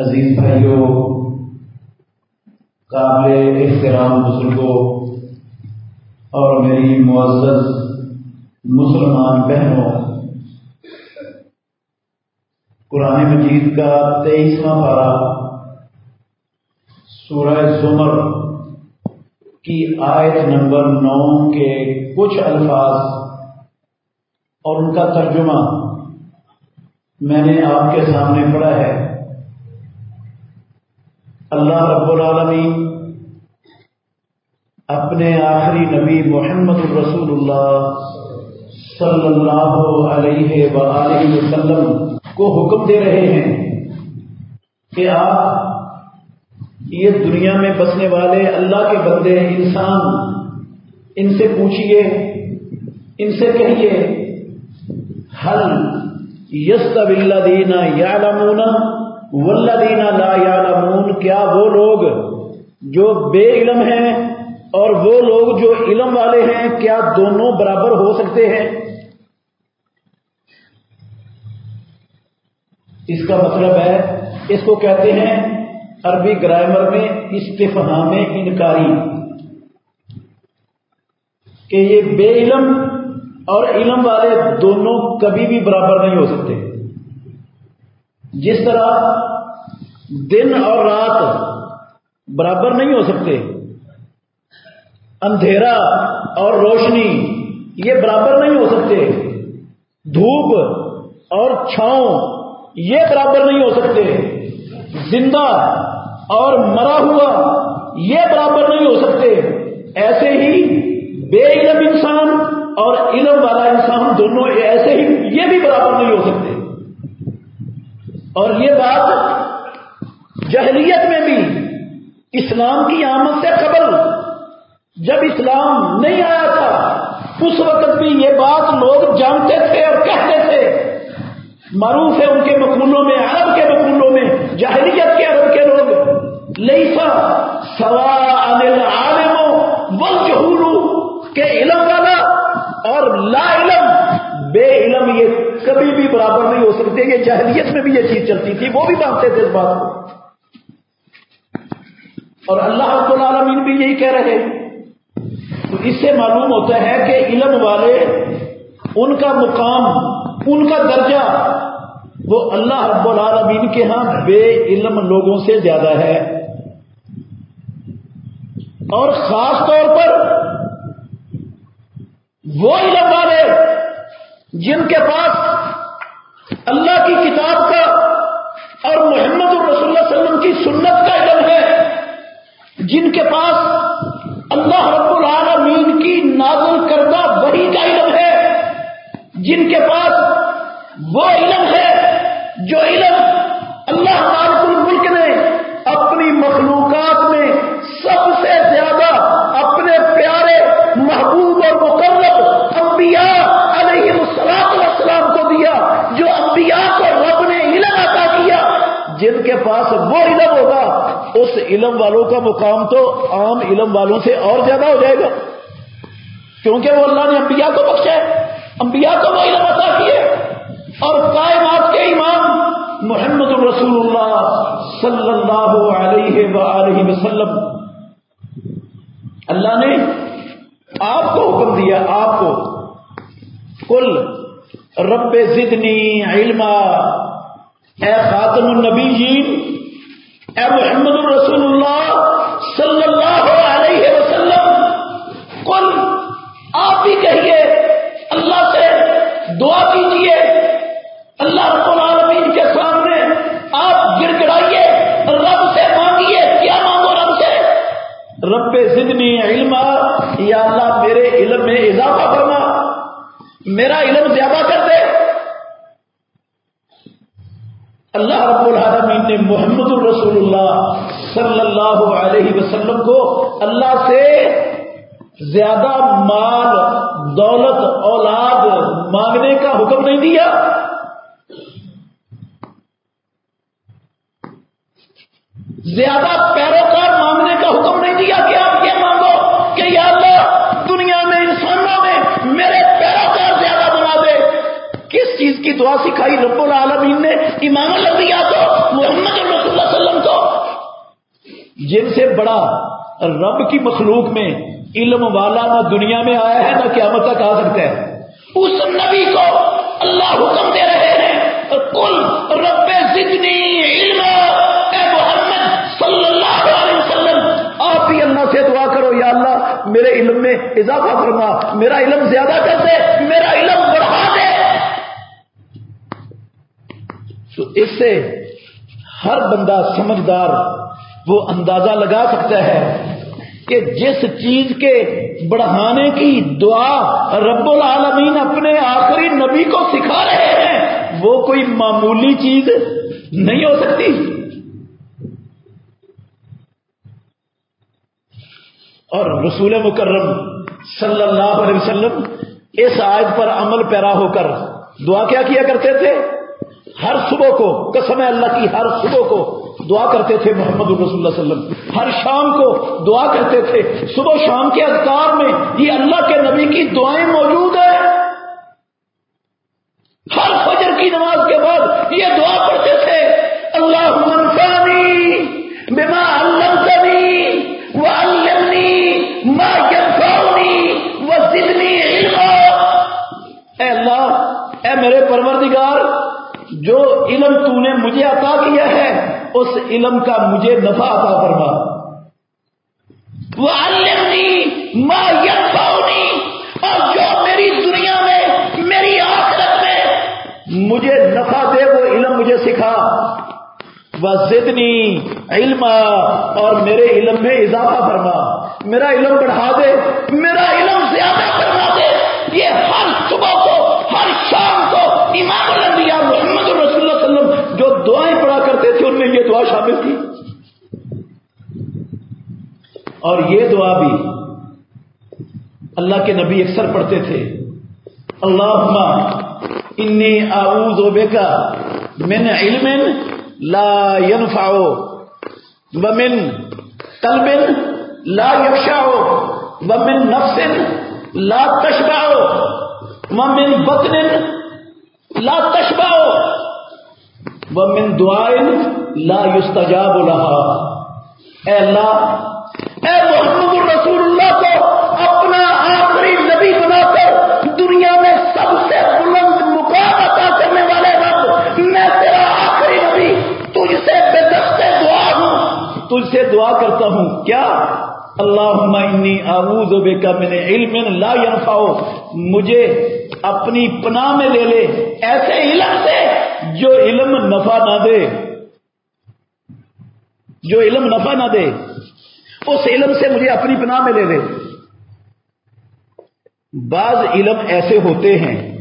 عزیز بھائیوں، قابل احترام بزرگوں اور میری معزز مسلمان بہنوں، قرآن مجید کا تیئیسواں پارا سورہ زمر کی آیت نمبر نو کے کچھ الفاظ اور ان کا ترجمہ میں نے آپ کے سامنے پڑھا ہے۔ اللہ رب العالمین اپنے آخری نبی محمد الرسول اللہ صلی اللہ علیہ وآلہ وسلم کو حکم دے رہے ہیں کہ آپ یہ دنیا میں بسنے والے اللہ کے بندے انسان ان سے پوچھئے، ان سے کہیے حل یس طبل دینا یا لمون لا یعلمون، کیا وہ لوگ جو بے علم ہیں اور وہ لوگ جو علم والے ہیں، کیا دونوں برابر ہو سکتے ہیں؟ اس کا مطلب ہے، اس کو کہتے ہیں عربی گرامر میں استفہام انکاری، کہ یہ بے علم اور علم والے دونوں کبھی بھی برابر نہیں ہو سکتے۔ جس طرح دن اور رات برابر نہیں ہو سکتے۔ اندھیرا اور روشنی یہ برابر نہیں ہو سکتے۔ دھوپ اور چھاؤں یہ برابر نہیں ہو سکتے۔ زندہ اور مرا ہوا یہ برابر نہیں ہو سکتے۔ ایسے ہی بے علم انسان اور علم والا انسان دونوں ایسے ہی یہ بھی برابر نہیں ہو سکتے۔ اور یہ بات جہلیت میں بھی اسلام کی آمد سے قبل جب اسلام نہیں آیا تھا، اس وقت بھی یہ بات لوگ جانتے تھے اور کہتے تھے۔ معروف ہے ان کے مقولوں میں، عرب کے مقولوں میں جہریت کے عرب کے لوگ۔ لیسا سوا عالم ول جہولو کے علم والا اور لا علم۔ بے علم یہ کبھی بھی برابر نہیں ہو سکتے، یہ جہریت میں بھی یہ چیز چلتی تھی، وہ بھی مانتے تھے اس بات کو۔ اور اللہ رب العالمین بھی یہی کہہ رہے تو اس سے معلوم ہوتا ہے کہ علم والے ان کا مقام، ان کا درجہ وہ اللہ رب العالمین کے ہاں بے علم لوگوں سے زیادہ ہے۔ اور خاص طور پر وہ علم والے جن کے پاس اللہ کی کتاب کا اور محمد الرسول اللہ علیہ وسلم کی سنت کا علم ہے۔ جن کے پاس اللہ رب العالمین کی نازل کردہ وہی کا علم ہے، جن کے پاس وہ علم ہے جو علم اللہ پاس وہ علم ہوگا، اس علم والوں کا مقام تو عام علم والوں سے اور زیادہ ہو جائے گا۔ کیونکہ وہ اللہ نے انبیاء کو بخشا ہے۔ انبیاء کو وہ علم عطا کیے۔ اور کائنات کے امام محمد الرسول اللہ صلی اللہ علیہ وآلہ وسلم۔ اللہ نے آپ کو حکم دیا، آپ کو۔ کل رب زدنی علما۔ اے خاتم النبی جی اے محمد الرسول اللہ صلی اللہ علیہ وسلم کل آپ ہی کہیے، اللہ سے دعا کیجیے، اللہ رب العالمین کے سامنے آپ گر گڑائیے، رب سے مانگیے، کیا مانگو رب سے؟ رب زدنی علم یا اللہ میرے علم میں اضافہ کرنا میرا علم زیادہ کر دے اللہ رب العالمین نے محمد الرسول اللہ صلی اللہ علیہ وسلم کو اللہ سے زیادہ مال، دولت، اولاد مانگنے کا حکم نہیں دیا۔ زیادہ پیروکار مانگنے کا حکم نہیں دیا کہ آپ یہ مانگو کہ یا اللہ دنیا میں انسانوں میں میرے پیروکار زیادہ بنا دے کس چیز کی دعا سکھائی، رب العالمین نے، امام الانبیاء کو، محمد رسول اللہ علیہ وسلم کو۔ جن سے بڑا رب کی مخلوق میں علم والا نہ دنیا میں آیا ہے، نہ قیامت تک آ سکتا ہے۔ اس نبی کو اللہ حکم دے رہے ہیں کل رب زدنی علم اے محمد صلی اللہ علیہ وسلم، آپ ہی اللہ سے دعا کرو، یا اللہ میرے علم میں اضافہ فرما، میرا علم زیادہ کر دے میرا علم بڑھا دے تو اس سے ہر بندہ سمجھدار وہ اندازہ لگا سکتا ہے کہ جس چیز کے بڑھانے کی دعا رب العالمین اپنے آخری نبی کو سکھا رہے ہیں، وہ کوئی معمولی چیز نہیں ہو سکتی۔ اور رسول مکرم صلی اللہ علیہ وسلم اس آیت پر عمل پیرا ہو کر دعا کیا کیا کرتے تھے؟ ہر صبح کو، قسم اللہ کی، ہر صبح کو دعا کرتے تھے محمد رسول اللہ علیہ وسلم۔ ہر شام کو دعا کرتے تھے۔ صبح شام کے اذکار میں یہ اللہ کے نبی کی دعائیں موجود ہیں۔ ہر فجر کی نماز کے بعد یہ دعا پڑھتے تھے۔ اللہ منفانی بما علمتنی وعلمنی ما ينفعنی وزدنی علما اے اللہ اے میرے پروردگار جو علم تو نے مجھے عطا کیا ہے، اس علم کا مجھے نفع عطا فرما۔ وعلمنی ما اور جو میری دنیا میں، میری آخرت میں مجھے نفع دے، وہ علم مجھے سکھا۔ وزدنی علم اور میرے علم میں اضافہ فرما۔ میرا علم بڑھا دے، میرا بھی اللہ کے نبی اکثر پڑھتے تھے۔ اللہ انی اعوذ بکا من علم لا ينفع ومن قلب لا يخشع ومن نفس لا تشبع ومن بطن لا تشبع ومن دعائن لا يستجاب لها۔ اے اللہ اے محمد الرسول اللہ کو اپنا آخری نبی بنا کر دنیا میں سب سے بلند مقام عطا کرنے والے رب، میں تیرا آخری نبی، تجھ سے بے دست دعا ہوں۔ تجھ سے دعا کرتا ہوں۔ کیا؟ اللہ انی اعوذ بک من علم لا ينفع مجھے اپنی پناہ میں لے لے ایسے علم سے جو علم نفع نہ دے۔ جو علم نفع نہ دے۔ اس علم سے مجھے اپنی پناہ میں لے لے۔ بعض علم ایسے ہوتے ہیں،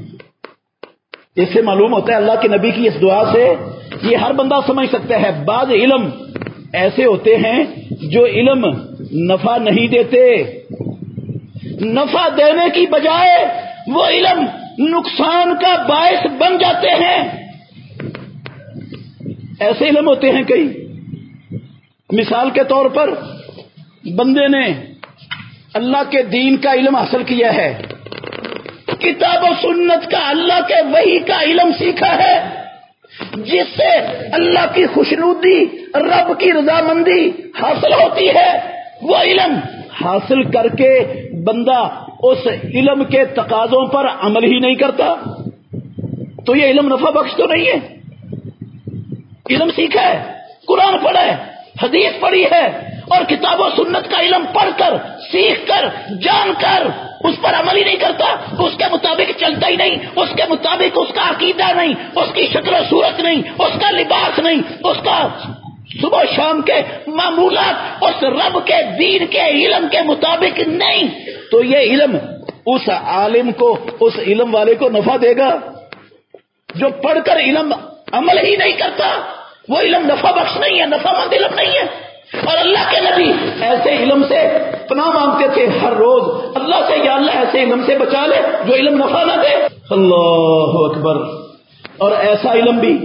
اس سے معلوم ہوتا ہے اللہ کے نبی کی اس دعا سے یہ ہر بندہ سمجھ سکتا ہے۔ بعض علم ایسے ہوتے ہیں جو علم نفع نہیں دیتے۔ نفع دینے کی بجائے وہ علم نقصان کا باعث بن جاتے ہیں۔ ایسے علم ہوتے ہیں کئی۔ مثال کے طور پر بندے نے اللہ کے دین کا علم حاصل کیا ہے۔ کتاب و سنت کا اللہ کے وہی کا علم سیکھا ہے۔ جس سے اللہ کی خوشنودی، رب کی رضامندی حاصل ہوتی ہے۔ وہ علم حاصل کر کے بندہ اس علم کے تقاضوں پر عمل ہی نہیں کرتا۔ تو یہ علم نفع بخش تو نہیں ہے۔ علم سیکھا ہے، قرآن پڑھا ہے، حدیث پڑھی ہے۔ اور کتاب و سنت کا علم پڑھ کر، سیکھ کر، جان کر، اس پر عمل ہی نہیں کرتا، اس کے مطابق چلتا ہی نہیں، اس کے مطابق اس کا عقیدہ نہیں، اس کی شکل و صورت نہیں، اس کا لباس نہیں، اس کا صبح شام کے معمولات، اس رب کے دین کے علم کے مطابق نہیں۔ تو یہ علم اس عالم کو، اس علم والے کو نفع دے گا، جو پڑھ کر علم عمل ہی نہیں کرتا، وہ علم نفع بخش نہیں ہے، نفع مند علم نہیں ہے۔ اور اللہ کے نبی ایسے علم سے پناہ مانگتے تھے ہر روز۔ اللہ سے یا اللہ ایسے علم سے بچا لے جو علم نفع نہ دے۔ اللہ اکبر۔ اور ایسا علم بھی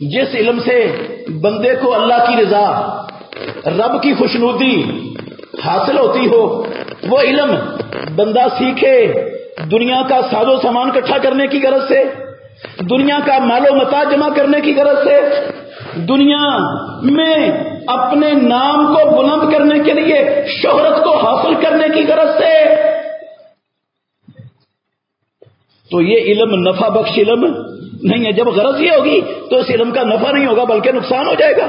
جس علم سے بندے کو اللہ کی رضا، رب کی خوشنودی حاصل ہوتی ہو، وہ علم بندہ سیکھے دنیا کا ساز و سامان کٹھا کرنے کی غرض سے۔ دنیا کا مال و متا جمع کرنے کی غرض سے دنیا میں اپنے نام کو بلند کرنے کے لیے شہرت کو حاصل کرنے کی غرض سے تو یہ علم نفع بخش علم نہیں ہے۔ جب غرض یہ ہوگی تو اس علم کا نفع نہیں ہوگا، بلکہ نقصان ہو جائے گا۔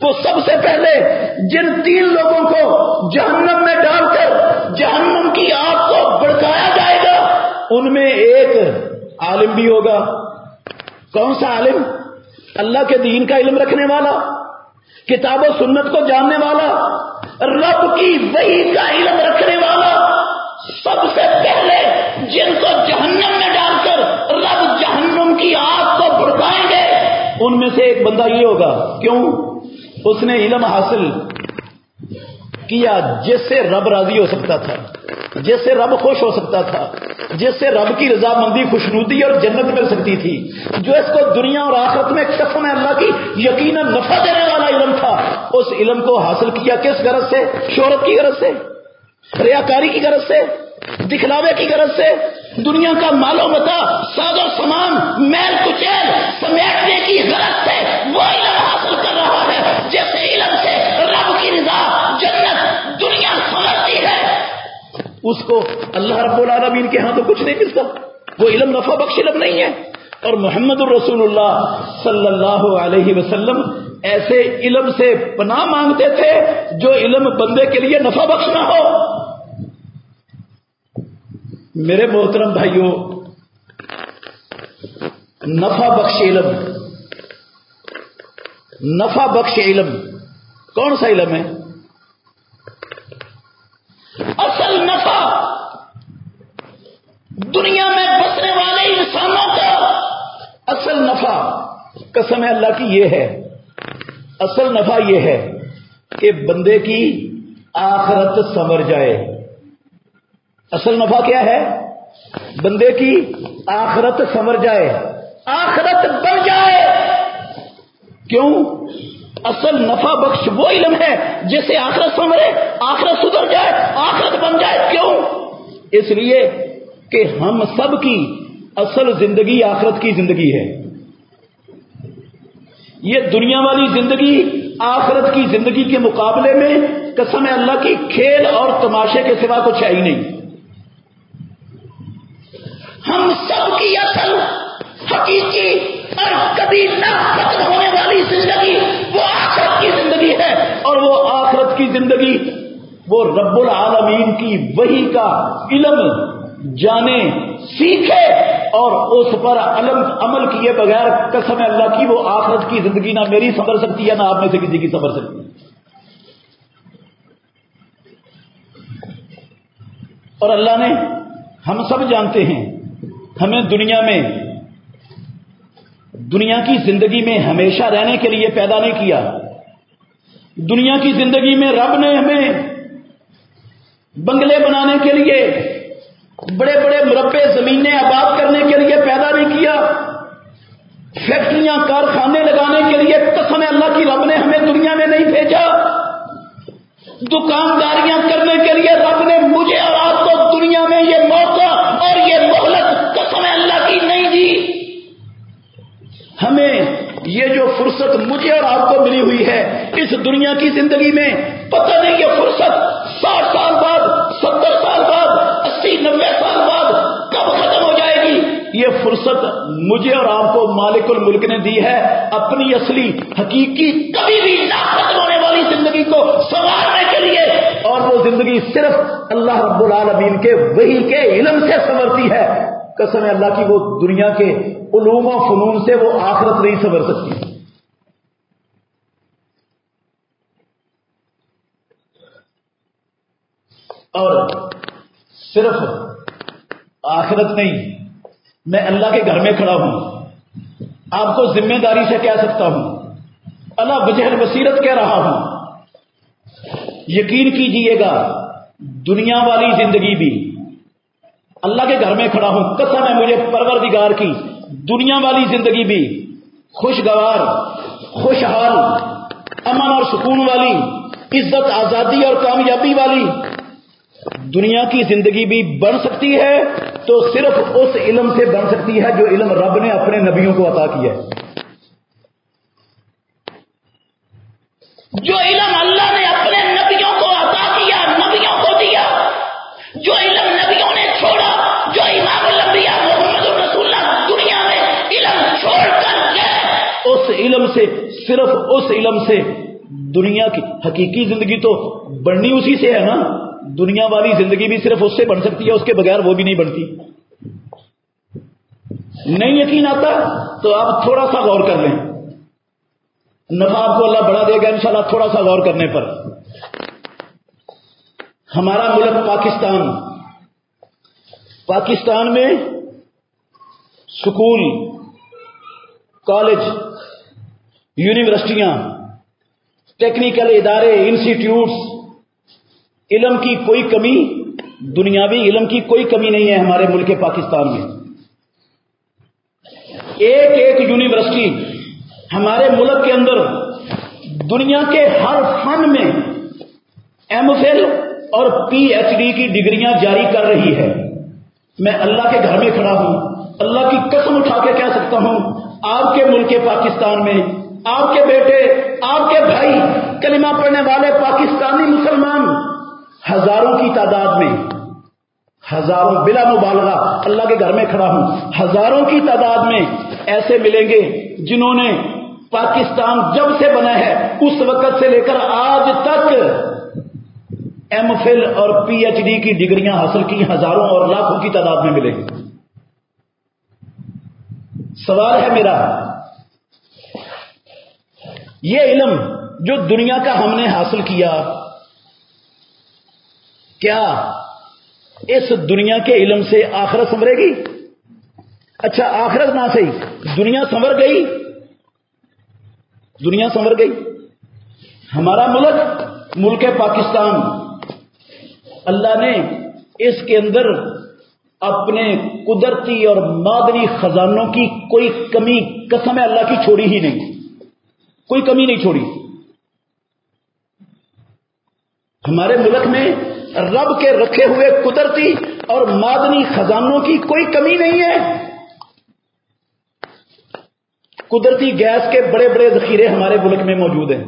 تو سب سے پہلے جن تین لوگوں کو جہنم میں ڈال کر جہنم کی آگ کو بڑکایا جائے گا، ان میں ایک عالم بھی ہوگا۔ کون سا عالم؟ اللہ کے دین کا علم رکھنے والا، کتاب و سنت کو جاننے والا، رب کی وہی کا علم رکھنے والا۔ سب سے پہلے جن کو جہنم میں ڈال کر رب جہنم کی آگ کو بڑکائیں گے، ان میں سے ایک بندہ یہ ہوگا۔ کیوں؟ اس نے علم حاصل کیا جس سے رب راضی ہو سکتا تھا، جس سے رب خوش ہو سکتا تھا، جس سے رب کی رضامندی، خوشنودی اور جنت مل سکتی تھی، جو اس کو دنیا اور آخرت میں قسم اللہ کی یقیناً نفع دینے والا علم تھا، اس علم کو حاصل کیا کس غرض سے؟ شہرت کی غرض سے، ریاکاری کی غرض سے، دکھلاوے کی غرض سے، دنیا کا مالو متا، ساز و سامان، میل کچیل، سمیٹنے کی غرض سے، وہ علم اس کو اللہ رب العالمین کے ہاں تو کچھ نہیں ملتا۔ وہ علم نفع بخش علم نہیں ہے۔ اور محمد الرسول اللہ صلی اللہ علیہ وسلم ایسے علم سے پناہ مانگتے تھے جو علم بندے کے لیے نفع بخش نہ ہو۔ میرے محترم بھائیوں، نفع بخش علم، نفع بخش علم، کون سا علم ہے؟ اصل نفع دنیا میں بسنے والے انسانوں کا اصل نفع، قسم اللہ کی یہ ہے۔ اصل نفع یہ ہے کہ بندے کی آخرت سمر جائے۔ اصل نفع کیا ہے؟ بندے کی آخرت سمر جائے۔ آخرت بن جائے۔ کیوں؟ اصل نفع بخش وہ علم ہے جسے آخرت سمرے آخرت سدھر جائے، آخرت بن جائے، کیوں؟ اس لیے کہ ہم سب کی اصل زندگی آخرت کی زندگی ہے۔ یہ دنیا والی زندگی آخرت کی زندگی کے مقابلے میں قسم اللہ کی کھیل اور تماشے کے سوا کچھ ہے ہی نہیں۔ ہم سب کی اصل حقیقی اور کبھی نہ ختم ہونے والی زندگی وہ آخرت کی زندگی ہے اور وہ آخرت کی زندگی، وہ رب العالمین کی وہی کا علم جانے، سیکھے اور اس پر علم، عمل کیے بغیر قسم اللہ کی وہ آخرت کی زندگی نہ میری سبر سکتی ہے نہ آپ میں سے کسی کی سبر سکتی۔ ہے اور اللہ نے، ہم سب جانتے ہیں، ہمیں دنیا میں، دنیا کی زندگی میں ہمیشہ رہنے کے لیے پیدا نہیں کیا۔ دنیا کی زندگی میں رب نے ہمیں بنگلے بنانے کے لیے، بڑے بڑے مربع زمینیں آباد کرنے کے لیے پیدا نہیں کیا، فیکٹریاں، کارخانے لگانے کے لیے قسم اللہ کی رب نے ہمیں دنیا میں نہیں بھیجا۔ دکانداریاں کرنے کے لیے رب نے مجھے اور آپ کو دنیا میں یہ موقع اور یہ مہلت قسم اللہ کی نہیں دی۔ ہمیں یہ جو فرصت مجھے اور آپ کو ملی ہوئی ہے اس دنیا کی زندگی میں پتہ نہیں یہ فرصت ساٹھ سال بعد، ستر سال بعد، اسی نبے سال بعد کب ختم ہو جائے گی؟ یہ فرصت مجھے اور آپ کو مالک الملک نے دی ہے۔ اپنی اصلی، حقیقی، کبھی بھی نہ ختم ہونے والی زندگی کو سنوارنے کے لیے۔ اور وہ زندگی صرف اللہ رب العالمین کے وہی کے علم سے سنورتی ہے۔ قسم اللہ کی وہ دنیا کے علوم و فنون سے وہ آخرت نہیں سنور سکتی۔ اور صرف آخرت نہیں، میں اللہ کے گھر میں کھڑا ہوں۔ آپ کو ذمہ داری سے کہہ سکتا ہوں۔ اللہ بجہر بصیرت کہہ رہا ہوں۔ یقین کیجیے گا، دنیا والی زندگی بھی۔ اللہ کے گھر میں کھڑا ہوں، قسم ہے مجھے پروردگار کی۔ دنیا والی زندگی بھی۔ خوشگوار، خوشحال، امن اور سکون والی، عزت، آزادی اور کامیابی والی۔ دنیا کی زندگی بھی بن سکتی ہے تو صرف اس علم سے بن سکتی ہے جو علم رب نے اپنے نبیوں کو عطا کیا ہے۔ جو علم اللہ نے اپنے نبیوں کو عطا کیا نبیوں کو دیا۔ جو علم نبیوں نے چھوڑا جو امام الانبیاء محمد الرسول اللہ دنیا میں علم چھوڑ کر گئے۔ اس علم سے صرف اس علم سے دنیا کی حقیقی زندگی تو بڑھنی اسی سے ہے نا۔ دنیا والی زندگی بھی صرف اس سے بن سکتی ہے، اس کے بغیر وہ بھی نہیں بنتی نہیں یقین آتا تو آپ تھوڑا سا غور کر لیں۔ نفع آپ کو اللہ بڑھا دے گا انشاءاللہ تھوڑا سا غور کرنے پر۔ ہمارا ملک پاکستان۔ پاکستان میں سکول، کالج، یونیورسٹیاں، ٹیکنیکل ادارے، انسٹیٹیوٹس علم کی کوئی کمی دنیاوی علم کی کوئی کمی نہیں ہے ہمارے ملک پاکستان میں۔ ایک ایک یونیورسٹی ہمارے ملک کے اندر دنیا کے ہر فن میں ایم ایل اور پی ایچ ڈی کی ڈگریاں جاری کر رہی ہے۔ میں اللہ کے گھر میں کھڑا ہوں۔ اللہ کی قسم اٹھا کے کہہ سکتا ہوں، آپ کے ملک پاکستان میں، آپ کے بیٹے، آپ کے بھائی کلمہ پڑھنے والے پاکستانی مسلمان ہزاروں کی تعداد میں، ہزاروں بلا مبالغہ اللہ کے گھر میں کھڑا ہوں، ہزاروں کی تعداد میں ایسے ملیں گے جنہوں نے پاکستان جب سے بنا ہے، اس وقت سے لے کر آج تک ایم فل اور پی ایچ ڈی کی ڈگریاں حاصل کی ہزاروں اور لاکھوں کی تعداد میں ملے گی سوال ہے میرا، یہ علم جو دنیا کا ہم نے حاصل کیا کیا اس دنیا کے علم سے آخرت سنورے گی؟ اچھا آخرت نہ صحیح، دنیا سنور گئی؟ دنیا سنور گئی۔ ہمارا ملک ملک پاکستان، اللہ نے اس کے اندر اپنے قدرتی اور مادری خزانوں کی کوئی کمی، قسم اللہ کی چھوڑی ہی نہیں۔ کوئی کمی نہیں چھوڑی۔ ہمارے ملک میں رب کے رکھے ہوئے قدرتی اور مادنی خزانوں کی کوئی کمی نہیں ہے۔ قدرتی گیس کے بڑے بڑے ذخیرے ہمارے ملک میں موجود ہیں۔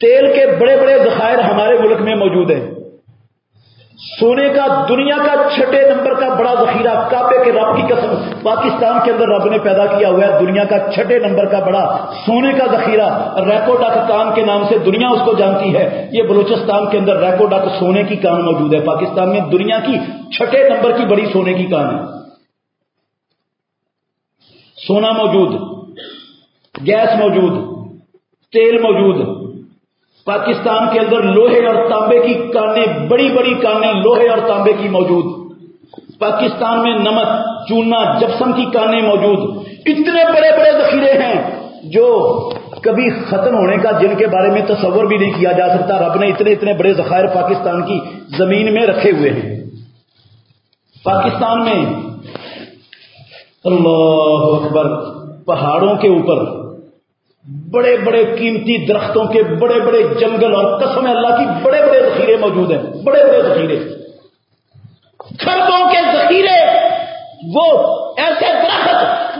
تیل کے بڑے بڑے ذخائر ہمارے ملک میں موجود ہیں۔ سونے کا، دنیا کا چھٹے نمبر کا بڑا ذخیرہ کعبے کے رب کی قسم، پاکستان کے اندر رب نے پیدا کیا ہوا ہے، دنیا کا چھٹے نمبر کا بڑا سونے کا ذخیرہ، ریکو ڈک کان کے نام سے دنیا اس کو جانتی ہے، یہ بلوچستان کے اندر ریکو ڈک سونے کی کان موجود ہے، پاکستان میں دنیا کی چھٹے نمبر کی بڑی سونے کی کان ہے۔ سونا موجود، گیس موجود، تیل موجود پاکستان کے اندر لوہے اور تانبے کی کانیں، بڑی بڑی کانیں لوہے اور تانبے کی موجود۔ پاکستان میں نمک، چونا جپسم کی کانیں موجود۔ اتنے بڑے بڑے ذخیرے ہیں جو کبھی ختم ہونے کا، جن کے بارے میں تصور بھی نہیں کیا جا سکتا۔ رب نے اتنے اتنے بڑے ذخائر پاکستان کی زمین میں رکھے ہوئے ہیں۔ پاکستان میں اللہ اکبر، پہاڑوں کے اوپر بڑے بڑے قیمتی درختوں کے بڑے بڑے جنگل اور قسم اللہ کی بڑے بڑے ذخیرے موجود ہیں، بڑے بڑے ذخیرے۔ خربوں کے ذخیرے، وہ ایسے درخت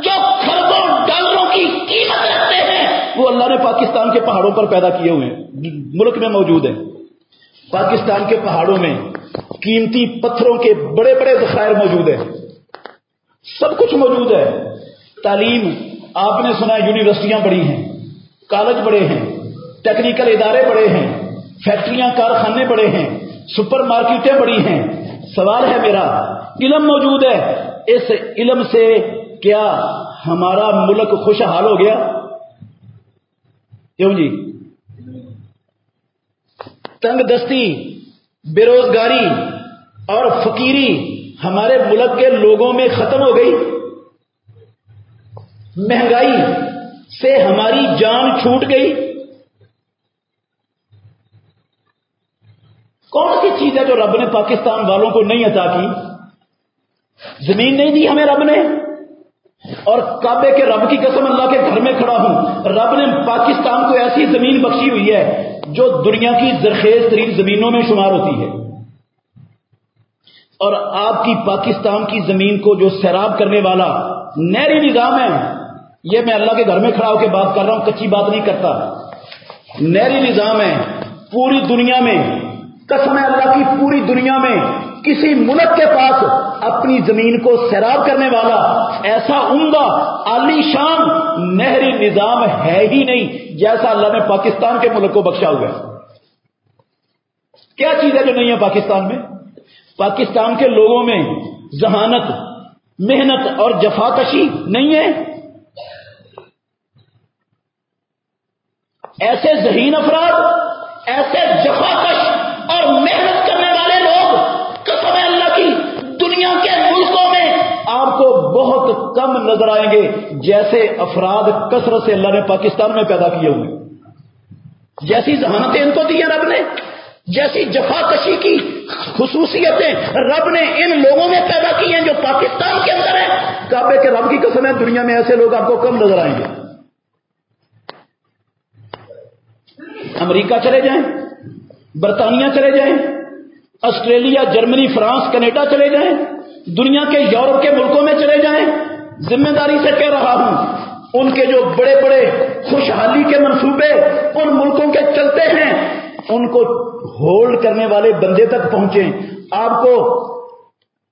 جو خربوں ڈالروں کی قیمت رکھتے ہیں۔ وہ اللہ نے پاکستان کے پہاڑوں پر پیدا کیے ہوئے ہیں، ملک میں موجود ہیں۔ پاکستان کے پہاڑوں میں قیمتی پتھروں کے بڑے بڑے ذخائر موجود ہیں۔ سب کچھ موجود ہے۔ تعلیم، آپ نے سنا یونیورسٹیاں بڑی ہیں۔ کالج بڑے ہیں ٹیکنیکل ادارے بڑے ہیں فیکٹریاں کارخانے بڑے ہیں سپر مارکیٹیں بڑی ہیں۔ سوال ہے میرا، علم موجود ہے، اس علم سے کیا ہمارا ملک خوشحال ہو گیا؟ کیوں جی؟ تنگ دستی بے روزگاری اور فقیری ہمارے ملک کے لوگوں میں ختم ہو گئی۔ مہنگائی سے ہماری جان چھوٹ گئی؟ کون سی چیز ہے جو رب نے پاکستان والوں کو نہیں عطا کی؟ زمین نہیں دی ہمیں رب نے، اور کعبے کے رب کی قسم اللہ کے گھر میں کھڑا ہوں، رب نے پاکستان کو ایسی زمین بخشی ہوئی ہے جو دنیا کی زرخیز ترین زمینوں میں شمار ہوتی ہے۔ اور آپ کی پاکستان کی زمین کو جو سیراب کرنے والا نہری نظام ہے یہ میں اللہ کے گھر میں کھڑا ہو کے بات کر رہا ہوں کچی بات نہیں کرتا۔ نہری نظام ہے، پوری دنیا میں، قسم اللہ کی، پوری دنیا میں کسی ملک کے پاس اپنی زمین کو سیراب کرنے والا ایسا عمدہ عالی شان نہری نظام ہے ہی نہیں، جیسا اللہ نے پاکستان کے ملک کو بخشا ہوا ہے۔ کیا چیز ہے جو نہیں ہے پاکستان میں؟ پاکستان کے لوگوں میں ذہانت، محنت اور جفاکشی نہیں ہے۔ ایسے ذہین افراد، ایسے جفاکش اور محنت کرنے والے لوگ، قسم اللہ کی، دنیا کے ملکوں میں آپ کو بہت کم نظر آئیں گے جیسے افراد کثرت سے اللہ نے پاکستان میں پیدا کیے ہوئے۔ جیسی ذہانتیں ان کو دی ہیں رب نے، جیسی جفا کشی کی خصوصیتیں رب نے ان لوگوں میں پیدا کی ہیں جو پاکستان کے اندر ہیں۔ کعبے کے رب کی قسم ہے، دنیا میں ایسے لوگ آپ کو کم نظر آئیں گے۔ امریکہ چلے جائیں، برطانیہ چلے جائیں، آسٹریلیا، جرمنی، فرانس، کینیڈا چلے جائیں، دنیا کے یورپ کے ملکوں میں چلے جائیں۔ ذمہ داری سے کہہ رہا ہوں، ان کے جو بڑے بڑے خوشحالی کے منصوبے ان ملکوں کے چلتے ہیں، ان کو ہولڈ کرنے والے بندے تک پہنچے آپ کو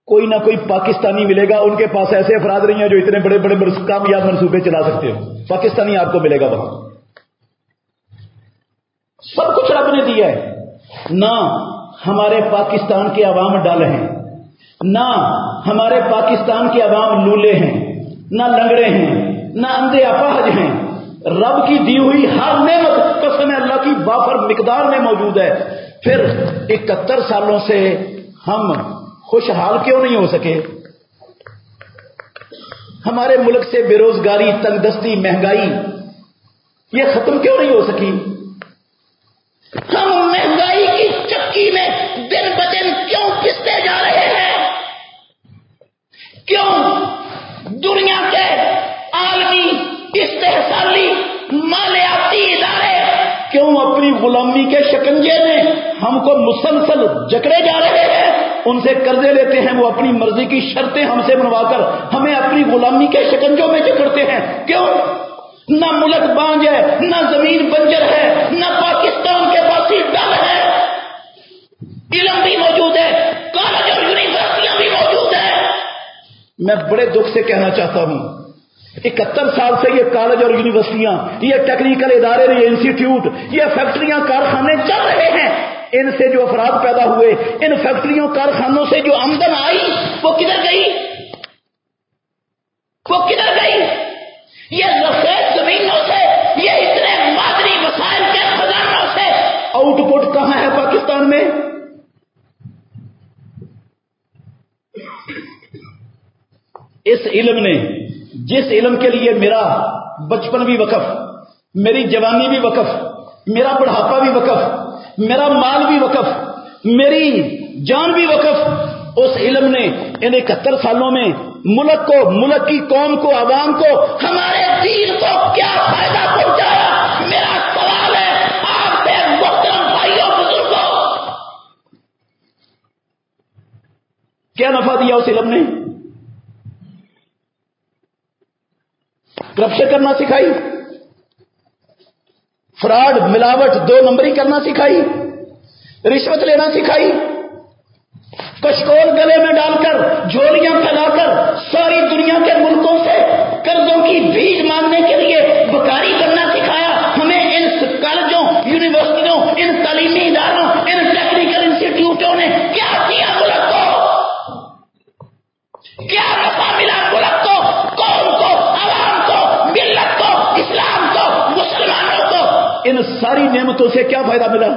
کوئی نہ کوئی پاکستانی ملے گا، ان کے پاس ایسے افراد نہیں ہیں جو اتنے بڑے بڑے کامیاب منصوبے چلا سکتے ہو پاکستانی آپ کو ملے گا وہاں سب کچھ رب نے دیا ہے۔ نہ ہمارے پاکستان کے عوام ڈال ہیں۔ نہ ہمارے پاکستان کے عوام لولے ہیں۔ نہ لنگڑے ہیں۔ نہ اندھے اپاہج ہیں۔ رب کی دی ہوئی ہر نعمت قسم اللہ کی بافر مقدار میں موجود ہے۔ پھر اکہتر سالوں سے ہم خوشحال کیوں نہیں ہو سکے؟ ہمارے ملک سے بے روزگاری، تنگ دستی، مہنگائی یہ ختم کیوں نہیں ہو سکی؟ ہم مہنگائی کی چکی میں دن بدن کیوں پستے جا رہے ہیں؟ کیوں دنیا کے عالمی استحصالی مالیاتی ادارے کیوں اپنی غلامی کے شکنجے میں ہم کو مسلسل جکڑے جا رہے ہیں؟ ان سے قرضے لیتے ہیں، وہ اپنی مرضی کی شرطیں ہم سے بنوا کر ہمیں اپنی غلامی کے شکنجوں میں جکڑتے ہیں۔ کیوں؟ نہ ملک بانج ہے، نہ زمین بنجر ہے، نہ پاکستان کے پاس ہی ڈر ہے۔ علم بھی موجود ہے۔ کالج اور یونیورسٹیاں بھی موجود ہیں۔ میں بڑے دکھ سے کہنا چاہتا ہوں۔ اکہتر سال سے یہ کالج اور یونیورسٹیاں، یہ ٹیکنیکل ادارے، یہ انسٹیٹیوٹ، یہ فیکٹریاں، کارخانے چل رہے ہیں۔ ان سے جو افراد پیدا ہوئے، ان فیکٹریوں، کارخانوں سے جو آمدن آئی، وہ کدھر گئی؟ وہ کدھر گئی؟ یہ رفید آؤٹ پٹ کہاں ہے پاکستان میں؟ اس علم نے، جس علم کے لیے میرا بچپن بھی وقف، میری جوانی بھی وقف، میرا بڑھاپا بھی وقف، میرا مال بھی وقف، میری جان بھی وقف، اس علم نے ان اکہتر سالوں میں ملک کو، ملک کی قوم کو، عوام کو، ہمارے دین کو کیا فائدہ پہنچایا؟ میرا سوال ہے کیا نفع دیا اس علم نے؟ کرپشن کرنا سکھائی؟ فراڈ، ملاوٹ، دو نمبری کرنا سکھائی؟ رشوت لینا سکھائی؟ کشکول گلے میں ڈال کر، جھولیاں پھیلا کر ساری دنیا کے ملکوں سے قرضوں کی بیج مانگنے کے لیے نعمتوں سے کیا فائدہ ملا؟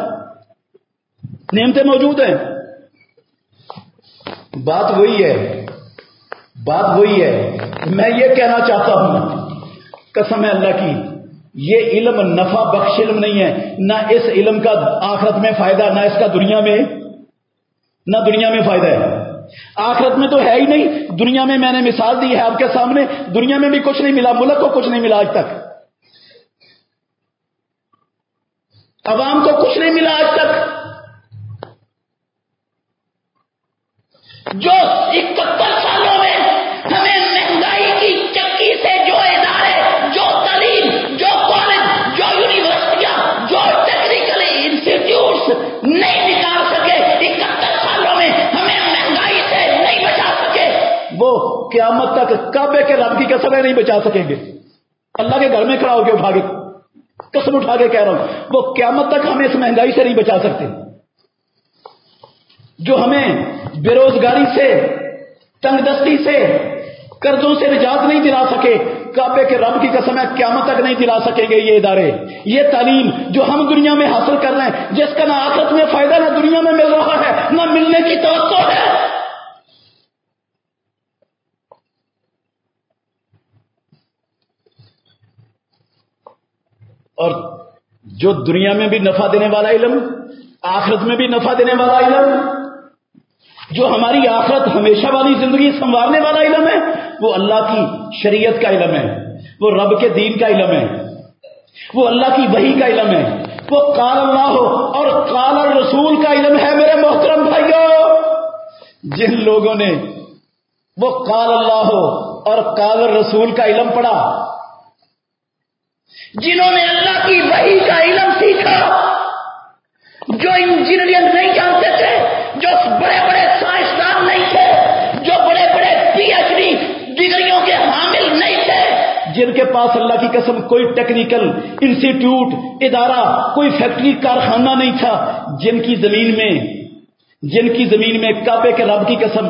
نعمتیں موجود ہیں۔ بات وہی ہے۔ بات وہی ہے۔ میں یہ کہنا چاہتا ہوں، قسم اللہ کی، یہ علم نفع بخش علم نہیں ہے۔ نہ اس علم کا آخرت میں فائدہ، نہ اس کا دنیا میں، نہ دنیا میں فائدہ ہے۔ آخرت میں تو ہے ہی نہیں۔ دنیا میں میں نے مثال دی ہے آپ کے سامنے۔ دنیا میں بھی کچھ نہیں ملا، ملک کو کچھ نہیں ملا آج تک۔ عوام کو کچھ نہیں ملا آج تک۔ جو اکہتر سالوں میں ہمیں مہنگائی کی چکی سے جو ادارے، جو تعلیم، جو کالج جو یونیورسٹیاں جو ٹیکنیکل انسٹیٹیوٹس نہیں نکال سکے اکہتر سالوں میں ہمیں مہنگائی سے نہیں بچا سکے۔ وہ قیامت تک کعبے کے رب کی کسمیں نہیں بچا سکیں گے۔ اللہ کے گھر میں کھڑا ہو کے اٹھا کے قسم اٹھا کے کہہ رہا ہوں، وہ قیامت تک ہمیں اس مہنگائی سے نہیں بچا سکتے۔ جو ہمیں بے روزگاری سے، تنگ دستی سے، قرضوں سے نجات نہیں دلا سکے، کعبے کے رب کی قسم ہے، قیامت تک نہیں دلا سکیں گے یہ ادارے۔ یہ تعلیم جو ہم دنیا میں حاصل کر رہے ہیں، جس کا نہ آخرت میں فائدہ، نہ دنیا میں مل رہا ہے، نہ ملنے کی توقع ہے۔ اور جو دنیا میں بھی نفع دینے والا علم، آخرت میں بھی نفع دینے والا علم، جو ہماری آخرت ہمیشہ والی زندگی سنوارنے والا علم ہے، وہ اللہ کی شریعت کا علم ہے، وہ رب کے دین کا علم ہے، وہ اللہ کی وہی کا علم ہے، وہ کال اللہ ہو اور کال رسول کا علم ہے، میرے محترم بھائیو۔ جن لوگوں نے وہ کال اللہ ہو اور کال رسول کا علم پڑھا جنہوں نے اللہ کی وہی کا علم سیکھا، جو انجینئرنگ نہیں جانتے تھے، جو بڑے بڑے سائنسدان نہیں تھے، جو بڑے بڑے پی ایچ ڈی ڈگریوں کے حامل نہیں تھے۔ جن کے پاس اللہ کی قسم کوئی ٹیکنیکل انسٹیٹیوٹ، ادارہ، کوئی فیکٹری، کارخانہ نہیں تھا۔ جن کی زمین میں، جن کی زمین میں کعبے کے رب کی قسم،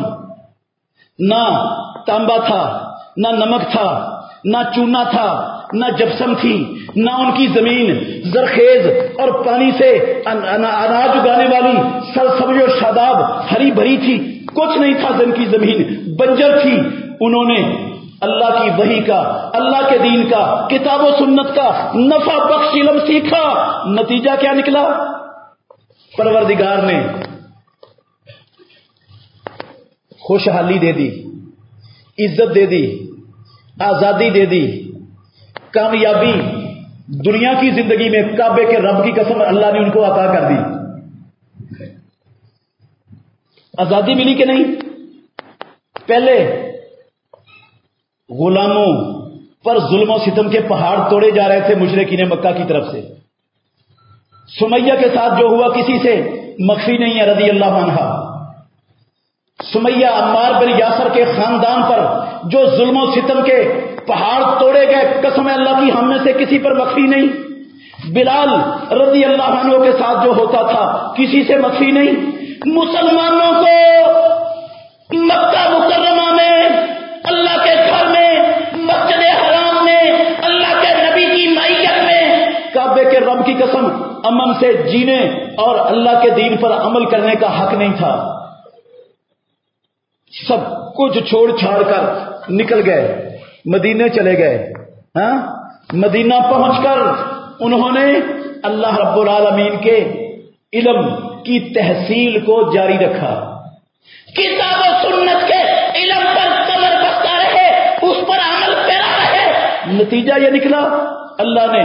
نہ تانبا تھا، نہ نمک تھا، نہ چونا تھا نہ جپسم تھی، نہ ان کی زمین، زرخیز اور پانی سے اناج اگانے والی سر سبز و شاداب ہری بھری تھی۔ کچھ نہیں تھا زن کی زمین، بنجر تھی۔ انہوں نے اللہ کی وہی کا، اللہ کے دین کا، کتاب و سنت کا نفع بخش علم سیکھا۔ نتیجہ کیا نکلا؟ پروردگار نے خوشحالی دے دی، عزت دے دی، آزادی دے دی۔ کامیابی دنیا کی زندگی میں کعبے کے رب کی قسم اللہ نے ان کو عطا کر دی۔ آزادی ملی کہ نہیں؟ پہلے غلاموں پر ظلم و ستم کے پہاڑ توڑے جا رہے تھے مشرقین مکہ کی طرف سے۔ سمیہ کے ساتھ جو ہوا کسی سے مخفی نہیں ہے، رضی اللہ عنہ۔ سمیہ عمار بن یاسر کے خاندان پر جو ظلم و ستم کے پہاڑ توڑے گئے۔ قسم اللہ کی، ہم میں سے کسی پر مخفی نہیں۔ بلال رضی اللہ عنہ کے ساتھ جو ہوتا تھا، کسی سے مخفی نہیں۔ مسلمانوں کو مکہ مکرمہ میں، اللہ کے گھر میں، مسجد حرام میں، اللہ کے نبی کی معیت میں۔ کعبے کے رب کی قسم امن سے جینے اور اللہ کے دین پر عمل کرنے کا حق نہیں تھا۔ سب کچھ چھوڑ چھاڑ کر نکل گئے۔ مدینے چلے گئے۔ ہاں؟ مدینہ پہنچ کر انہوں نے اللہ رب العالمین کے علم کی تحصیل کو جاری رکھا۔ کتاب و سنت کے علم پر کمر بستا رہے، اس پر عمل پیرا رہے۔ نتیجہ یہ نکلا، اللہ نے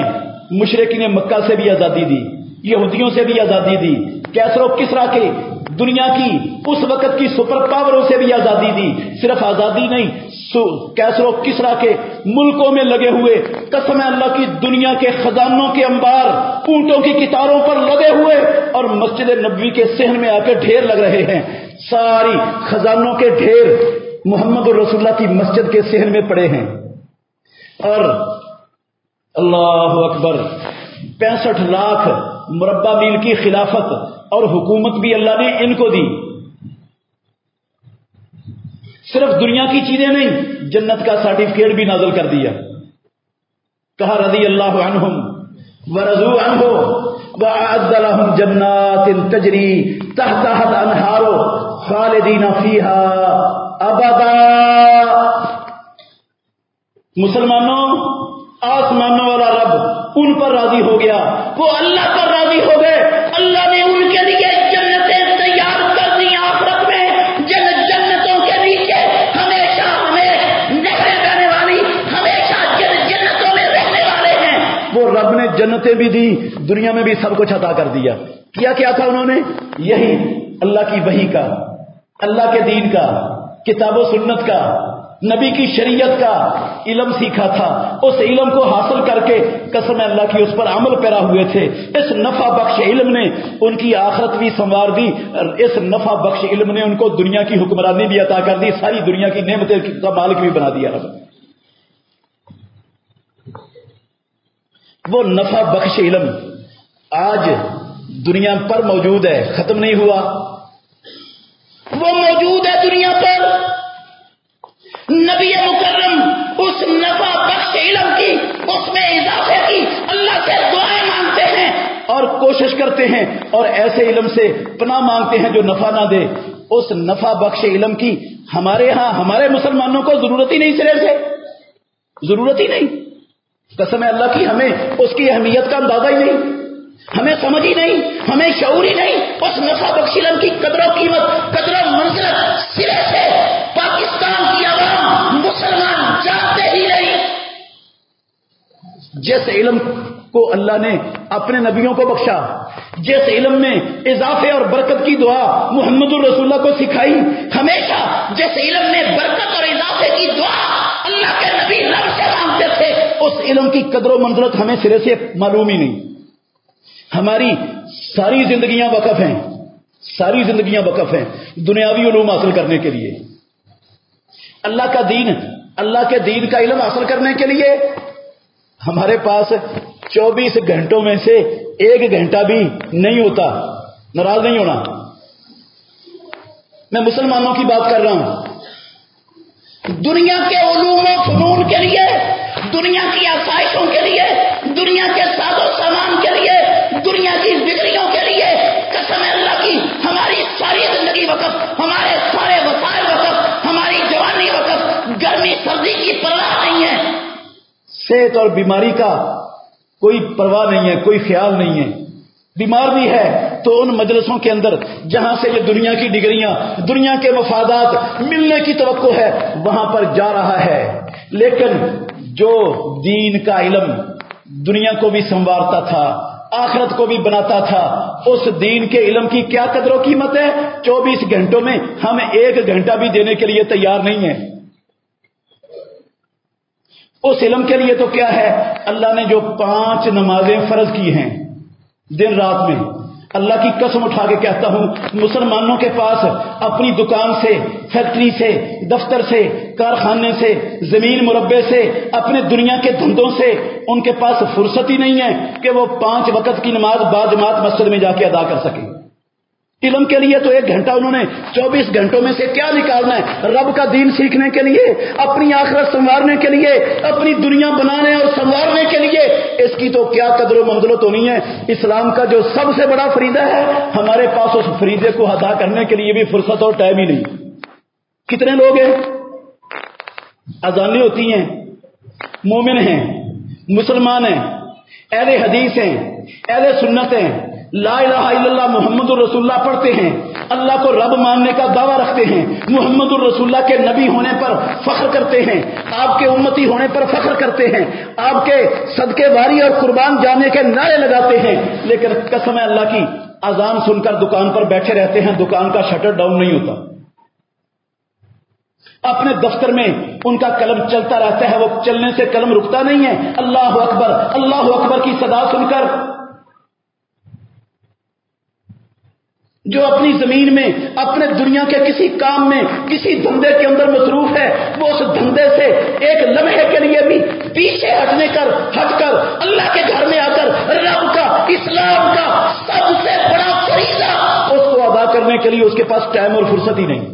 مشرقی نے مکہ سے بھی آزادی دی، یہودیوں سے بھی آزادی دی کیسرو کسرا کے دنیا کی، اس وقت کی سپر پاوروں سے بھی آزادی دی۔ صرف آزادی نہیں کیسرو کسرا کے ملکوں میں لگے ہوئے، قسم اللہ کی، دنیا کے خزانوں کے انبار، اونٹوں کی کتاروں پر لگے ہوئے، اور مسجد نبوی کے سہن میں آ کے ڈھیر لگ رہے ہیں۔ ساری خزانوں کے ڈھیر محمد الرسول اللہ کی مسجد کے سہن میں پڑے ہیں۔ اور اللہ اکبر، پینسٹھ لاکھ مربع میل کی خلافت اور حکومت بھی اللہ نے ان کو دی۔ صرف دنیا کی چیزیں نہیں، جنت کا سرٹیفکیٹ بھی نازل کر دیا۔ کہا رضی اللہ عنہم ورضو عنہ وعد لهم جنات تجری تحتها الانهار خالدین فیها ابدا. مسلمانوں، آسمانوں والا رب ان پر راضی ہو گیا۔ وہ اللہ پر جنتیں بھی دی، دنیا میں بھی سب کچھ عطا کر دیا۔ کیا کیا تھا انہوں نے؟ یہی اللہ کی وحی کا، اللہ کے دین کا، کتاب و سنت کا، نبی کی شریعت کا علم سیکھا تھا۔ اس علم کو حاصل کر کے قسم اللہ کی اس پر عمل پیرا ہوئے تھے۔ اس نفع بخش علم نے ان کی آخرت بھی سنوار دی۔ اس نفع بخش علم نے ان کو دنیا کی حکمرانی بھی عطا کر دی۔ ساری دنیا کی نعمتیں کا مالک بھی بنا دیا۔ رب وہ نفع بخش علم آج دنیا پر موجود ہے، ختم نہیں ہوا۔ وہ موجود ہے دنیا پر۔ نبی مکرم اس نفع بخش علم کی، اس میں اضافے کی اللہ سے دعائیں مانگتے ہیں۔ اور کوشش کرتے ہیں اور ایسے علم سے پناہ مانگتے ہیں جو نفع نہ دے۔ اس نفع بخش علم کی ہمارے ہاں ہمارے مسلمانوں کو ضرورت ہی نہیں سرے سے۔ ضرورت ہی نہیں۔ قسم اللہ کی، ہمیں اس کی اہمیت کا اندازہ ہی نہیں، ہمیں سمجھ ہی نہیں، ہمیں شعور ہی نہیں، اس نفع بخش علم کی قدر و قیمت، قدر و منزلت سرے سے پاکستان کی عوام مسلمان جانتے ہی نہیں۔ جیسے علم کو اللہ نے اپنے نبیوں کو بخشا، جس علم میں اضافے اور برکت کی دعا محمد الرسول اللہ کو سکھائی، ہمیشہ جس علم میں برکت اور اضافے کی دعا اللہ کے نبی رب سے اس علم کی قدر و منزلت ہمیں سرے سے معلوم ہی نہیں۔ ہماری ساری زندگیاں وقف ہیں۔ ساری زندگیاں وقف ہیں۔ دنیاوی علوم حاصل کرنے کے لیے۔ اللہ کا دین، اللہ کے دین کا علم حاصل کرنے کے لیے ہمارے پاس چوبیس گھنٹوں میں سے ایک گھنٹہ بھی نہیں ہوتا۔ ناراض نہیں ہونا۔ میں مسلمانوں کی بات کر رہا ہوں۔ دنیا کے علوم و فنون کے لیے دنیا کی آسائشوں کے لیے، دنیا کے ساد و سامان کے لیے، دنیا کی بکریوں کے لیے، قسم اللہ کی، ہماری ساری زندگی وقت ہمارے سارے وسائل وقت ہماری جوانی وقت گرمی، سردی کی پرواہ نہیں ہے۔ صحت اور بیماری کا کوئی پرواہ نہیں ہے، کوئی خیال نہیں ہے۔ بیمار بھی ہے تو ان مجلسوں کے اندر جہاں سے یہ دنیا کی ڈگریاں، دنیا کے مفادات ملنے کی توقع ہے، وہاں پر جا رہا ہے۔ لیکن جو دین کا علم دنیا کو بھی سنوارتا تھا، آخرت کو بھی بناتا تھا، اس دین کے علم کی کیا قدر و قیمت ہے؟ چوبیس گھنٹوں میں ہم ایک گھنٹہ بھی دینے کے لیے تیار نہیں ہیں۔ اس علم کے لیے تو کیا ہے؟ اللہ نے جو پانچ نمازیں فرض کی ہیں دن رات میں اللہ کی قسم اٹھا کے کہتا ہوں، مسلمانوں کے پاس اپنی دکان سے، فیکٹری سے، دفتر سے، کارخانے سے، زمین مربع سے، اپنے دنیا کے دھندوں سے ان کے پاس فرصت ہی نہیں ہے کہ وہ پانچ وقت کی نماز با جماعت مسجد میں جا کے ادا کر سکیں۔ علم کے لیے تو ایک گھنٹہ انہوں نے چوبیس گھنٹوں میں سے کیا نکالنا ہے؟ رب کا دین سیکھنے کے لیے، اپنی آخرت سنوارنے کے لیے، اپنی دنیا بنانے اور سنوارنے کے لیے۔ اس کی تو کیا قدر و منزلت ہونی ہے؟ اسلام کا جو سب سے بڑا فریدہ ہے، ہمارے پاس اس فریدے کو ادا کرنے کے لیے بھی فرصت اور ٹائم ہی نہیں۔ کتنے لوگ ہیں؟ اذانیں ہوتی ہیں، مومن ہیں، مسلمان ہیں، اہل حدیث ہیں، اہل سنت ہیں۔ لا الہ الا اللہ محمد الرسول اللہ پڑھتے ہیں۔ اللہ کو رب ماننے کا دعویٰ رکھتے ہیں۔ محمد الرسول اللہ کے نبی ہونے پر فخر کرتے ہیں۔ آپ کے امتی ہونے پر فخر کرتے ہیں۔ آپ کے صدقے واری اور قربان جانے کے نعرے لگاتے ہیں۔ لیکن قسم اللہ کی، اذان سن کر دکان پر بیٹھے رہتے ہیں۔ دکان کا شٹر ڈاؤن نہیں ہوتا۔ اپنے دفتر میں ان کا قلم چلتا رہتا ہے۔ وہ چلنے سے قلم رکتا نہیں ہے۔ اللہ اکبر اللہ اکبر کی صدا سن کر جو اپنی زمین میں، اپنے دنیا کے کسی کام میں، کسی دھندے کے اندر مصروف ہے، وہ اس دھندے سے ایک لمحے کے لیے بھی پیچھے ہٹنے کر، ہٹ کر اللہ کے گھر میں آ کر رب کا، اسلام کا سب سے بڑا فریضہ اس کو ادا کرنے کے لیے اس کے پاس ٹائم اور فرصت ہی نہیں۔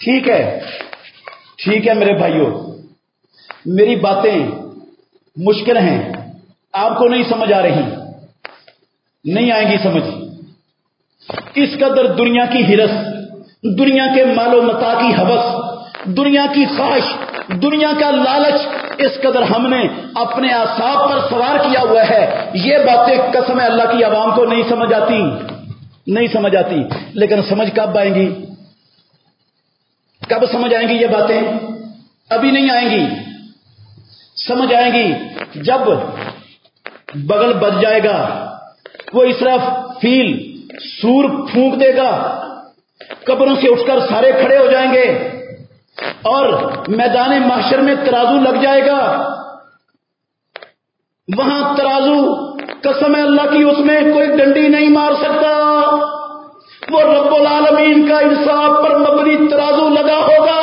ٹھیک ہے۔ ٹھیک ہے میرے بھائیوں میری باتیں مشکل ہیں۔ آپ کو نہیں سمجھ آ رہی، نہیں آئیں گی سمجھ۔ اس قدر دنیا کی ہرس دنیا کے مال و متا کی حوث، دنیا کی خواہش، دنیا کا لالچ، اس قدر ہم نے اپنے آساب پر سوار کیا ہوا ہے۔ یہ باتیں قسم اللہ کی عوام کو نہیں سمجھ آتی، نہیں سمجھ آتی۔ لیکن سمجھ کب آئیں گی؟ کب سمجھ آئیں گی یہ باتیں؟ ابھی نہیں آئیں گی۔ سمجھ آئیں گی جب بغل بچ جائے گا، وہ اس طرح فیل، سور پھونک دے گا۔ قبروں سے اٹھ کر سارے کھڑے ہو جائیں گے۔ اور میدان معاشر میں ترازو لگ جائے گا۔ وہاں ترازو قسم اللہ کی، اس میں کوئی ڈنڈی نہیں مار سکتا۔ وہ رب العالمین کا انصاف پر مبنی ترازو لگا ہوگا۔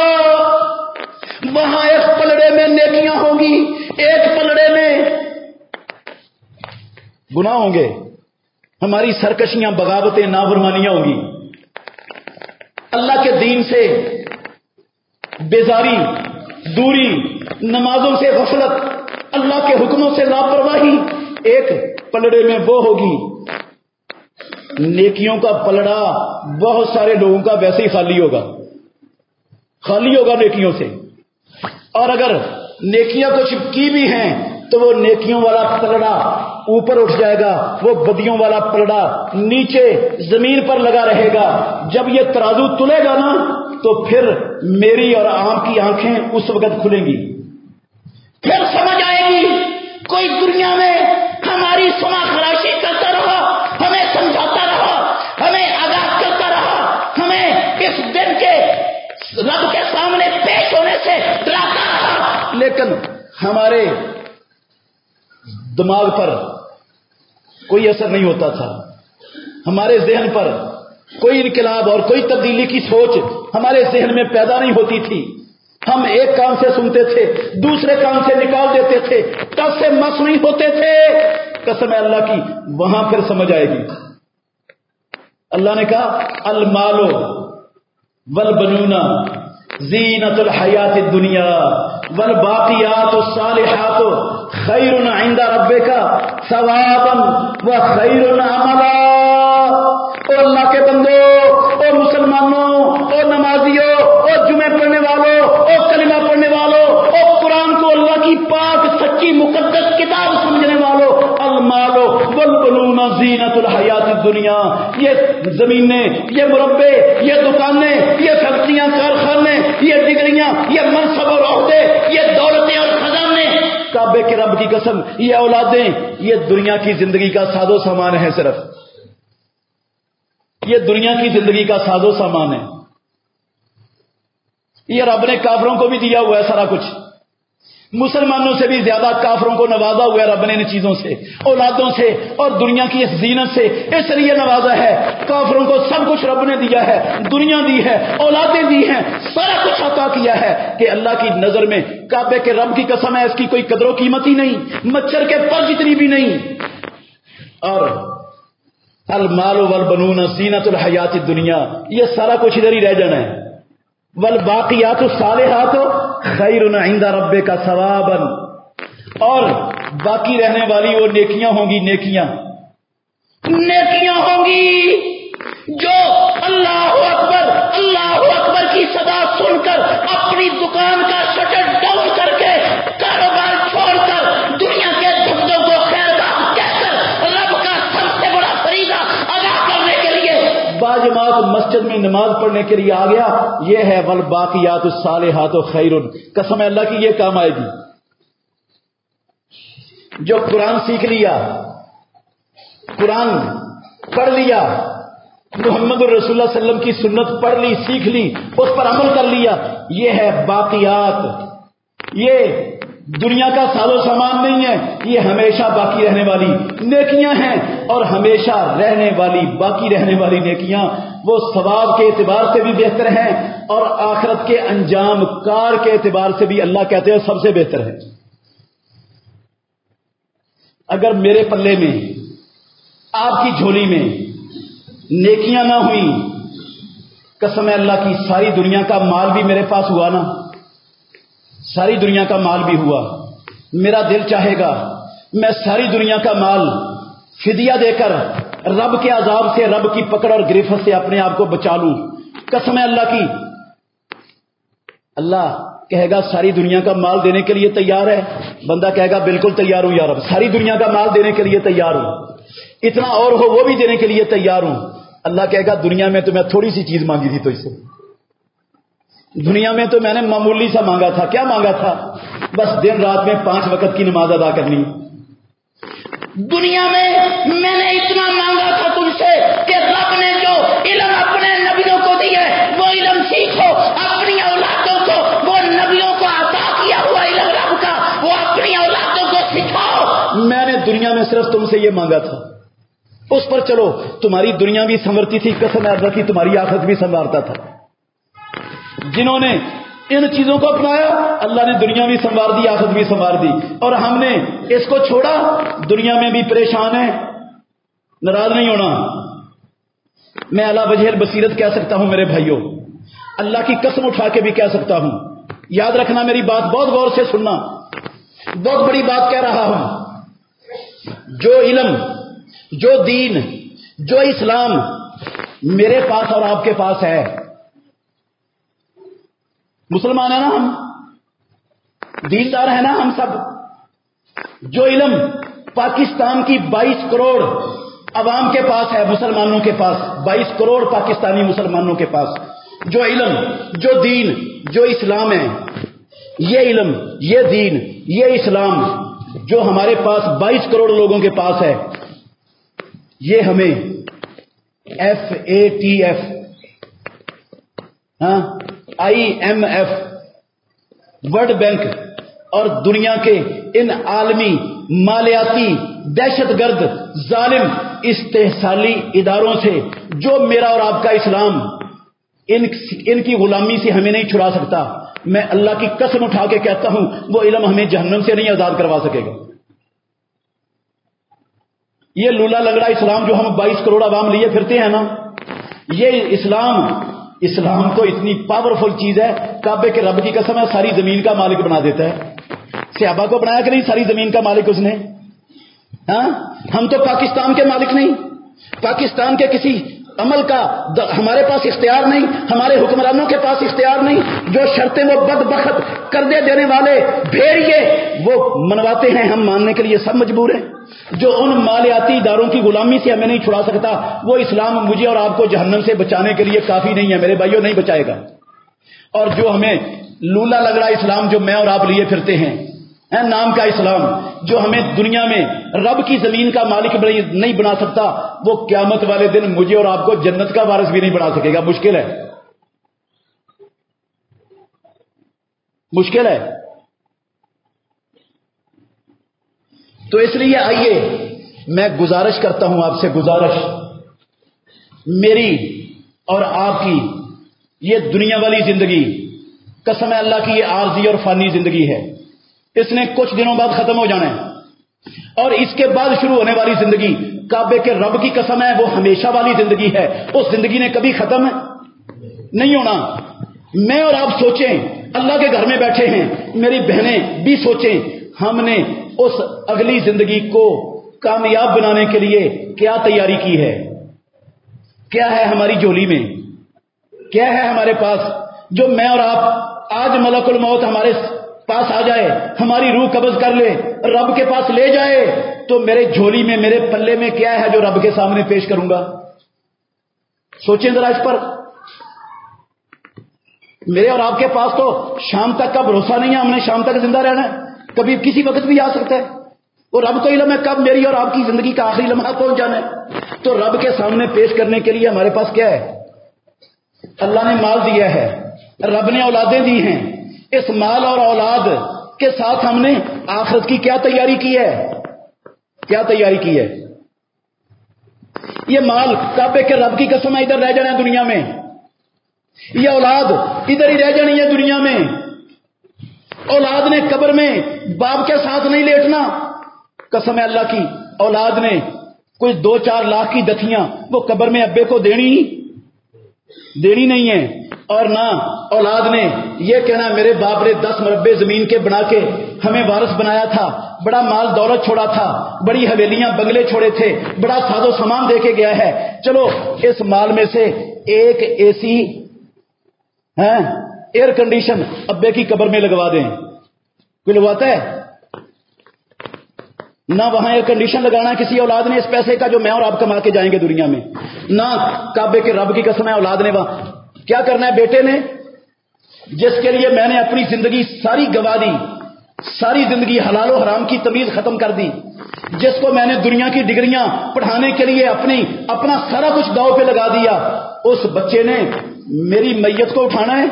وہاں ایک پلڑے میں نیکیاں ہوں گی، ایک پلڑے میں گناہ ہوں گے۔ ہماری سرکشیاں، بغاوتیں، نافرمانیاں ہوں گی۔ اللہ کے دین سے بیزاری، دوری، نمازوں سے غفلت، اللہ کے حکموں سے لاپرواہی ایک پلڑے میں وہ ہوگی۔ نیکیوں کا پلڑا بہت سارے لوگوں کا ویسے ہی خالی ہوگا۔ خالی ہوگا نیکیوں سے۔ اور اگر نیکیاں کچھ کی بھی ہیں تو وہ نیکیوں والا پلڑا اوپر اٹھ جائے گا، وہ بدیوں والا پلڑا نیچے زمین پر لگا رہے گا۔ جب یہ ترازو تلے گا نا، تو پھر میری اور آم کی آنکھیں اس وقت کھلیں گی۔ پھر سمجھ آئے گی، کوئی دنیا میں ہماری سما خراشی کرتا رہا، ہمیں سمجھاتا رہا، ہمیں آگاہ کرتا رہا، ہمیں اس دن کے رب کے سامنے پیش ہونے سے ڈراتا رہا۔ لیکن ہمارے دماغ پر کوئی اثر نہیں ہوتا تھا۔ ہمارے ذہن پر کوئی انقلاب اور کوئی تبدیلی کی سوچ ہمارے ذہن میں پیدا نہیں ہوتی تھی۔ ہم ایک کام سے سنتے تھے، دوسرے کام سے نکال دیتے تھے، تب سے مس نہیں ہوتے تھے۔ قسم اللہ کی، وہاں پھر سمجھ آئے گی۔ اللہ نے کہا المالو ول بنونا زینت الحیات دنیا ول باقیات الصالحات خیر عند ربے کا ثوابا و خیر عملا۔ او اللہ کے بندو، او مسلمانوں، او نمازیوں، او جمعے پڑھنے والوں، او کلمہ پڑھنے والوں، او قرآن کو اللہ کی پاک، سچی، مقدس کتاب سمجھنے والوں۔ المالو ول بنونا زینت الحیات دنیا یہ زمینیں، یہ مربے، یہ دکانیں، یہ فیکٹریاں، کارخانے، یہ ڈگریاں، یہ منصب اور عہدے، یہ دولتیں اور کعبے کے رب کی قسم، یہ اولادیں، یہ دنیا کی زندگی کا ساز و سامان ہے صرف۔ یہ دنیا کی زندگی کا ساز و سامان ہے۔ یہ رب نے کافروں کو بھی دیا ہوا ہے سارا کچھ۔ مسلمانوں سے بھی زیادہ کافروں کو نوازا ہوا رب نے ان چیزوں سے، اولادوں سے اور دنیا کی اس زینت سے۔ اس لیے نوازا ہے۔ کافروں کو سب کچھ رب نے دیا ہے، دنیا دی ہے، اولادیں دی ہیں، سارا کچھ عطا کیا ہے۔ کہ اللہ کی نظر میں کعبے کے رب کی قسم ہے، اس کی کوئی قدر و قیمت ہی نہیں، مچھر کے پر جتنی بھی نہیں۔ اور المال ول بنون زینت الحیات دنیا یہ سارا کچھ ادھر ہی رہ جانا ہے۔ ول باقیات صالحات خیر عند ربے کا ثوابن اور باقی رہنے والی وہ نیکیاں ہوں گی، نیکیاں۔ نیکیاں ہوں گی جو اللہ اکبر اللہ اکبر کی صدا سن کر اپنی دکان کا شٹر ڈاؤن کر کے کاروبار باجماعت مسجد میں نماز پڑھنے کے لیے آ گیا، یہ ہے ول باقیات الصالحات خیر قسم اللہ کی، یہ کام آئے گی۔ جو قرآن سیکھ لیا، قرآن پڑھ لیا، محمد الرسول اللہ علیہ وسلم کی سنت پڑھ لی، سیکھ لی، اس پر عمل کر لیا، یہ ہے باقیات۔ یہ دنیا کا ساز و سامان نہیں ہے، یہ ہمیشہ باقی رہنے والی نیکیاں ہیں اور ہمیشہ رہنے والی، باقی رہنے والی نیکیاں وہ ثواب کے اعتبار سے بھی بہتر ہیں اور آخرت کے انجام کار کے اعتبار سے بھی اللہ کہتے ہیں سب سے بہتر ہے۔ اگر میرے پلے میں، آپ کی جھولی میں نیکیاں نہ ہوئی قسم اللہ کی ساری دنیا کا مال بھی میرے پاس ہوا نا۔ ساری دنیا کا مال بھی ہوا۔ میرا دل چاہے گا۔ میں ساری دنیا کا مال فدیہ دے کر رب کے عذاب سے، رب کی پکڑ اور گرفت سے اپنے آپ کو بچا لوں۔ قسم اللہ کی۔ اللہ کہے گا، ساری دنیا کا مال دینے کے لیے تیار ہے۔ بندہ کہے گا، بالکل تیار ہوں یار ساری دنیا کا مال دینے کے لیے تیار ہوں۔ اتنا اور ہو وہ بھی دینے کے لیے تیار ہوں۔ اللہ کہے گا، دنیا میں تو میں تھوڑی سی چیز مانگی تھی تو اس سے دنیا میں تو میں نے معمولی سا مانگا تھا۔ کیا مانگا تھا؟ بس دن رات میں پانچ وقت کی نماز ادا کرنی۔ دنیا میں میں نے اتنا مانگا تھا تم سے کہ رب نے جو علم اپنے نبیوں کو دیا وہ علم سیکھو۔ اپنی اولادوں کو، وہ نبیوں کو عطا کیا ہوا علم رب کا، وہ اپنی اولادوں کو سکھاؤ۔ میں نے دنیا میں صرف تم سے یہ مانگا تھا۔ اس پر چلو، تمہاری دنیا بھی سنورتی تھی، قسم کی تمہاری آخرت بھی سنوارتا تھا۔ جنہوں نے ان چیزوں کو اپنایا، اللہ نے دنیا بھی سنوار دی آخر بھی سنوار دی۔ اور ہم نے اس کو چھوڑا، دنیا میں بھی پریشان ہے ناراض نہیں ہونا۔ میں اللہ وجہ بصیرت کہہ سکتا ہوں میرے بھائیوں۔ اللہ کی قسم اٹھا کے بھی کہہ سکتا ہوں۔ یاد رکھنا میری بات، بہت غور سے سننا۔ بہت بڑی بات کہہ رہا ہوں۔ جو علم، جو دین، جو اسلام میرے پاس اور آپ کے پاس ہے۔ مسلمان ہیں نا ہم، دیندار ہیں نا ہم سب۔ جو علم پاکستان کی بائیس کروڑ عوام کے پاس ہے، مسلمانوں کے پاس۔ بائیس کروڑ پاکستانی مسلمانوں کے پاس۔ جو علم، جو دین، جو اسلام ہے، یہ علم، یہ دین، یہ اسلام جو ہمارے پاس بائیس کروڑ لوگوں کے پاس ہے، یہ ہمیں ایف اے ٹی ایف ہاں؟ I M F, world bank اور دنیا کے ان عالمی مالیاتی دہشت گرد ظالم استحصالی اداروں سے جو میرا اور آپ کا اسلام ان ان کی غلامی سے ہمیں نہیں چھڑا سکتا، میں اللہ کی قسم اٹھا کے کہتا ہوں، وہ علم ہمیں جہنم سے نہیں آزاد کروا سکے گا۔ یہ لولا لگڑا اسلام جو ہم بائیس کروڑ عوام لیے پھرتے ہیں نا، یہ اسلام اسلام تو اتنی پاورفل چیز ہے، کعبے کے رب کی قسم ہے، ساری زمین کا مالک بنا دیتا ہے۔ سیابا کو بنایا کہ نہیں؟ ساری زمین کا مالک اس نے۔ ہاں؟ ہم تو پاکستان کے مالک نہیں۔ پاکستان کے کسی عمل کا ہمارے پاس اختیار نہیں، ہمارے حکمرانوں کے پاس اختیار نہیں، جو شرطیں وہ بد بخت کر دے دینے والے بھیڑیے، وہ منواتے ہیں، ہم ماننے کے لیے سب مجبور ہیں۔ جو ان مالیاتی اداروں کی غلامی سے ہمیں نہیں چھڑا سکتا، وہ اسلام مجھے اور آپ کو جہنم سے بچانے کے لیے کافی نہیں ہے، میرے بھائیوں، نہیں بچائے گا۔ اور جو ہمیں لولا لگڑا اسلام جو میں اور آپ لیے پھرتے ہیں نام کا اسلام، جو ہمیں دنیا میں رب کی زمین کا مالک نہیں بنا سکتا، وہ قیامت والے دن مجھے اور آپ کو جنت کا وارث بھی نہیں بنا سکے گا۔ مشکل ہے۔ مشکل ہے۔ تو اس لیے آئیے، میں گزارش کرتا ہوں آپ سے گزارش۔ میری اور آپ کی یہ دنیا والی زندگی، قسم اللہ کی، یہ عارضی اور فانی زندگی ہے۔ اس نے کچھ دنوں بعد ختم ہو جانا ہے۔ اور اس کے بعد شروع ہونے والی زندگی، کعبے کے رب کی قسم ہے، وہ ہمیشہ والی زندگی ہے۔ اس زندگی نے کبھی ختم نہیں ہونا۔ میں اور آپ سوچیں، اللہ کے گھر میں بیٹھے ہیں۔ میری بہنیں بھی سوچیں، ہم نے اس اگلی زندگی کو کامیاب بنانے کے لیے کیا تیاری کی ہے؟ کیا ہے ہماری جولی میں؟ کیا ہے ہمارے پاس؟ جو میں اور آپ، آج ملک الموت ہمارے پاس آ جائے، ہماری روح قبض کر لے، رب کے پاس لے جائے، تو میرے جھولی میں، میرے پلے میں کیا ہے جو رب کے سامنے پیش کروں گا؟ سوچیں ذرا اس پر۔ میرے اور آپ کے پاس تو شام تک کا بھروسہ نہیں ہے، ہم نے شام تک زندہ رہنا ہے، کبھی کسی وقت بھی آ سکتا ہے۔ وہ رب کو علم ہے، کب میری اور آپ کی زندگی کا آخری لمحہ پہنچ جانا ہے۔ تو رب کے سامنے پیش کرنے کے لیے ہمارے پاس کیا ہے؟ اللہ نے مال دیا ہے، رب نے اولادیں دی ہیں۔ اس مال اور اولاد کے ساتھ ہم نے آخرت کی کیا تیاری کی ہے؟ کیا تیاری کی ہے؟ یہ مال کعبے کے رب کی قسم ادھر رہ جانا ہے دنیا میں۔ یہ اولاد ادھر ہی رہ جانی ہے دنیا میں۔ اولاد نے قبر میں باپ کے ساتھ نہیں لیٹنا۔ قسم ہے اللہ کی، اولاد نے کچھ دو چار لاکھ کی دتیاں وہ قبر میں ابے کو دینی؟ دینی نہیں ہے۔ اور نہ اولاد نے یہ کہنا میرے باپ نے دس مربے زمین کے بنا کے ہمیں وارث بنایا تھا، بڑا مال دولت چھوڑا تھا، بڑی حویلیاں بنگلے چھوڑے تھے، بڑا ساز و سامان دے کے گیا ہے۔ چلو، اس مال میں سے ایک اے سی ایئر کنڈیشن ابے کی قبر میں لگوا دیں۔ کوئی لگواتا ہے؟ نہ وہاں ایئر کنڈیشن لگانا کسی اولاد نے اس پیسے کا جو میں اور آپ کما کے جائیں گے دنیا میں۔ نہ کعبے کے رب کی قسم ہے، اولاد نے وہاں کیا کرنا ہے بیٹے نے؟ جس کے لیے میں نے اپنی زندگی ساری گوا دی، ساری زندگی حلال و حرام کی تمیز ختم کر دی، جس کو میں نے دنیا کی ڈگریاں پڑھانے کے لیے اپنی، اپنا سارا کچھ داؤ پہ لگا دیا، اس بچے نے میری میت کو اٹھانا ہے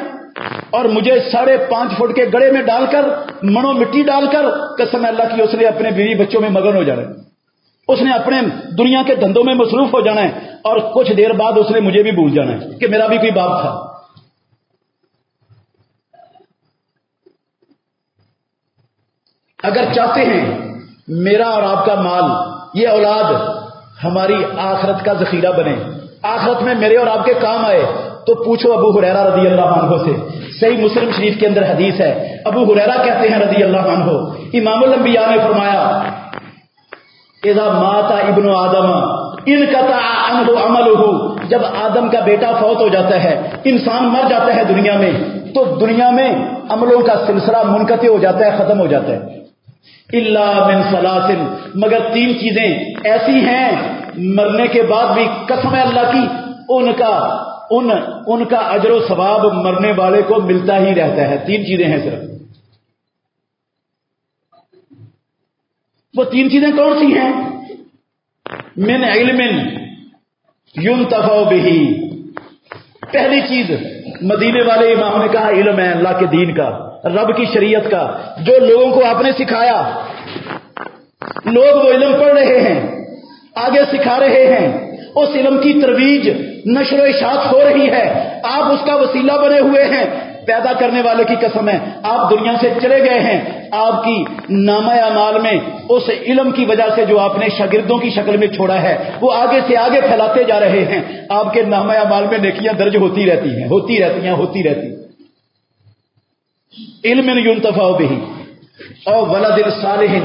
اور مجھے ساڑھے پانچ فٹ کے گڑے میں ڈال کر، منو مٹی ڈال کر، قسم اللہ کی اس نے اپنے بیوی بچوں میں مگن ہو جانا ہے۔ اس نے اپنے دنیا کے دھندوں میں مصروف ہو جانا ہے۔ اور کچھ دیر بعد اس نے مجھے بھی بھول جانا ہے کہ میرا بھی کوئی باپ تھا۔ اگر چاہتے ہیں میرا اور آپ کا مال، یہ اولاد ہماری آخرت کا ذخیرہ بنے۔ آخرت میں میرے اور آپ کے کام آئے، تو پوچھو ابو حریرا رضی اللہ عنہ سے۔ صحیح مسلم شریف کے اندر حدیث ہے۔ ابو حریرا کہتے ہیں رضی اللہ عنہ، امام الانبیاء نے فرمایا، اذا مات ابن آدم ان کا عمل ہو جب آدم کا بیٹا فوت ہو جاتا ہے، انسان مر جاتا ہے دنیا میں، تو دنیا میں عملوں کا سلسلہ منقطع ہو جاتا ہے، ختم ہو جاتا ہے۔ اللہ من سلاسل مگر تین چیزیں ایسی ہیں، مرنے کے بعد بھی قسم اللہ کی، ان کا، ان ان کا اجر و ثواب مرنے والے کو ملتا ہی رہتا ہے۔ تین چیزیں ہیں صرف۔ وہ تین چیزیں کون سی ہیں؟ من علم یون تفاؤ پہلی چیز، مدینے والے امام نے کہا، علم ہے اللہ کے دین کا، رب کی شریعت کا، جو لوگوں کو آپ نے سکھایا۔ لوگ وہ علم پڑھ رہے ہیں، آگے سکھا رہے ہیں۔ اس علم کی ترویج، نشر و اشاعت ہو رہی ہے۔ آپ اس کا وسیلہ بنے ہوئے ہیں۔ پیدا کرنے والے کی قسم ہے۔ آپ دنیا سے چلے گئے ہیں۔ آپ کی نامہ اعمال میں اس علم کی وجہ سے جو آپ نے شاگردوں کی شکل میں چھوڑا ہے، وہ آگے سے آگے پھیلاتے جا رہے ہیں۔ آپ کے نامہ اعمال میں نیکیاں درج ہوتی رہتی ہیں، ہوتی رہتی ہیں، ہوتی رہتی علم یونتفا بھی اور ولاد صالح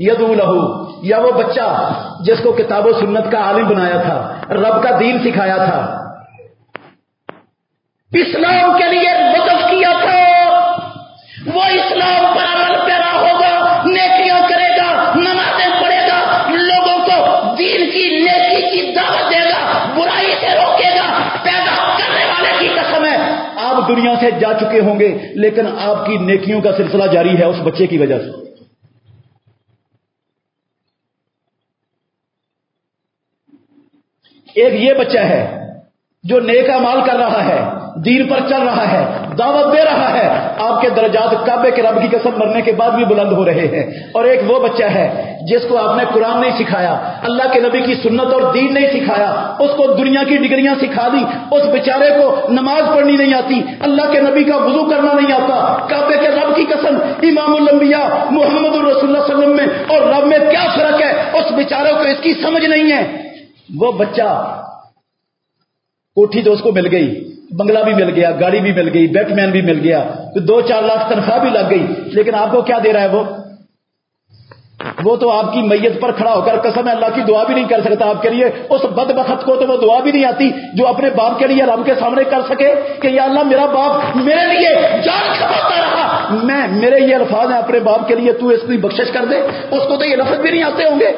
ید لہو۔ یا وہ بچہ جس کو کتاب و سنت کا عالم بنایا تھا، رب کا دین سکھایا تھا۔ اسلام کے لیے وہ اسلام پر عمل پیرا ہوگا، نیکیاں کرے گا، نمازیں پڑھے گا، لوگوں کو دین کی نیکی کی دعوت دے گا، برائی سے روکے گا، پیدا کرنے والے کی قسم ہے۔ آپ دنیا سے جا چکے ہوں گے، لیکن آپ کی نیکیوں کا سلسلہ جاری ہے اس بچے کی وجہ سے۔ ایک یہ بچہ ہے جو نیکا مال کر رہا ہے۔ دین پر چل رہا ہے، دعوت دے رہا ہے۔ آپ کے درجات کعبے کے رب کی قسم مرنے کے بعد بھی بلند ہو رہے ہیں۔ اور ایک وہ بچہ ہے جس کو آپ نے قرآن نہیں سکھایا، اللہ کے نبی کی سنت اور دین نہیں سکھایا، اس کو دنیا کی ڈگریاں سکھا دی، اس بیچارے کو نماز پڑھنی نہیں آتی، اللہ کے نبی کا وضو کرنا نہیں آتا۔ کعبے کے رب کی قسم امام الانبیاء محمد الرسول اللہ وسلم میں، اور رب میں کیا فرق ہے؟ اس بیچارے کو اس کی سمجھ نہیں ہے۔ وہ بچہ کوٹھی تو اس کو مل گئی۔ بنگلہ بھی مل گیا، گاڑی بھی مل گئی بیٹ مین بھی مل گیا، تو دو چار لاکھ تنخواہ بھی لگ گئی، لیکن آپ کو کیا دے رہا ہے وہ؟ وہ تو آپ کی میت پر کھڑا ہو کر قسم اللہ کی دعا بھی نہیں کر سکتا آپ کے لیے، اس بد بخت کو تو وہ دعا بھی نہیں آتی جو اپنے باپ کے لیے رب کے سامنے کر سکے کہ یا اللہ میرا باپ میرے لیے جان کھپاتا رہا۔ میں، میرے یہ الفاظ ہیں، اپنے باپ کے لیے تو اس کی بخشش کر دے، اس کو تو یہ لفظ بھی نہیں آتے ہوں گے۔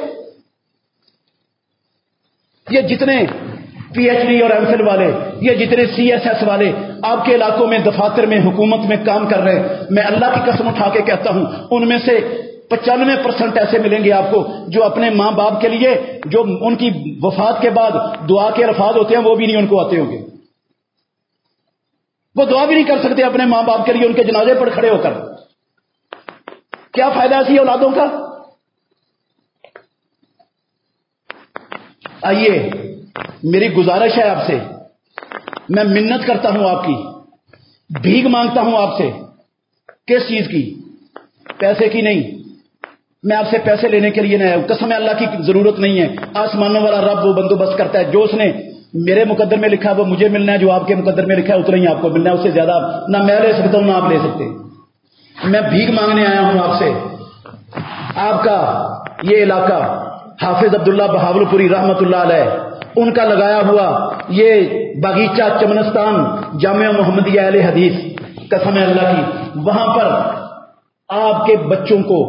یہ جتنے پی ایچ ڈی اور ایم فل والے یہ جتنے سی ایس ایس والے، آپ کے علاقوں میں دفاتر میں حکومت میں کام کر رہے ہیں، میں اللہ کی قسم اٹھا کے کہتا ہوں، ان میں سے پچانوے پرسنٹ ایسے ملیں گے آپ کو جو اپنے ماں باپ کے لیے، جو ان کی وفات کے بعد دعا کے الفاظ ہوتے ہیں، وہ بھی نہیں ان کو آتے ہوں گے۔ وہ دعا بھی نہیں کر سکتے اپنے ماں باپ کے لیے، ان کے جنازے پر کھڑے ہو کر۔ کیا فائدہ ایسی اولادوں کا؟ آئیے۔ میری گزارش ہے آپ سے۔ میں منت کرتا ہوں آپ کی۔ بھیگ مانگتا ہوں آپ سے۔ کس چیز کی؟ پیسے کی نہیں۔ میں آپ سے پیسے لینے کے لیے نہیں قسم اللہ کی ضرورت نہیں ہے۔ آسمانوں والا رب وہ بندوبست کرتا ہے۔ جو اس نے میرے مقدر میں لکھا وہ مجھے ملنا ہے۔ جو آپ کے مقدر میں لکھا ہے، اتنا ہی آپ کو ملنا ہے۔ اس سے زیادہ نہ میں لے سکتا ہوں، نہ آپ لے سکتے۔ میں بھیگ مانگنے آیا ہوں آپ سے۔ آپ کا یہ علاقہ حافظ عبداللہ بہاول پوری رحمت اللہ علیہ۔ ان کا لگایا ہوا یہ باغیچہ چمنستان جامعہ محمدیہ علیہ حدیث، قسم اللہ کی، وہاں پر آپ کے بچوں کو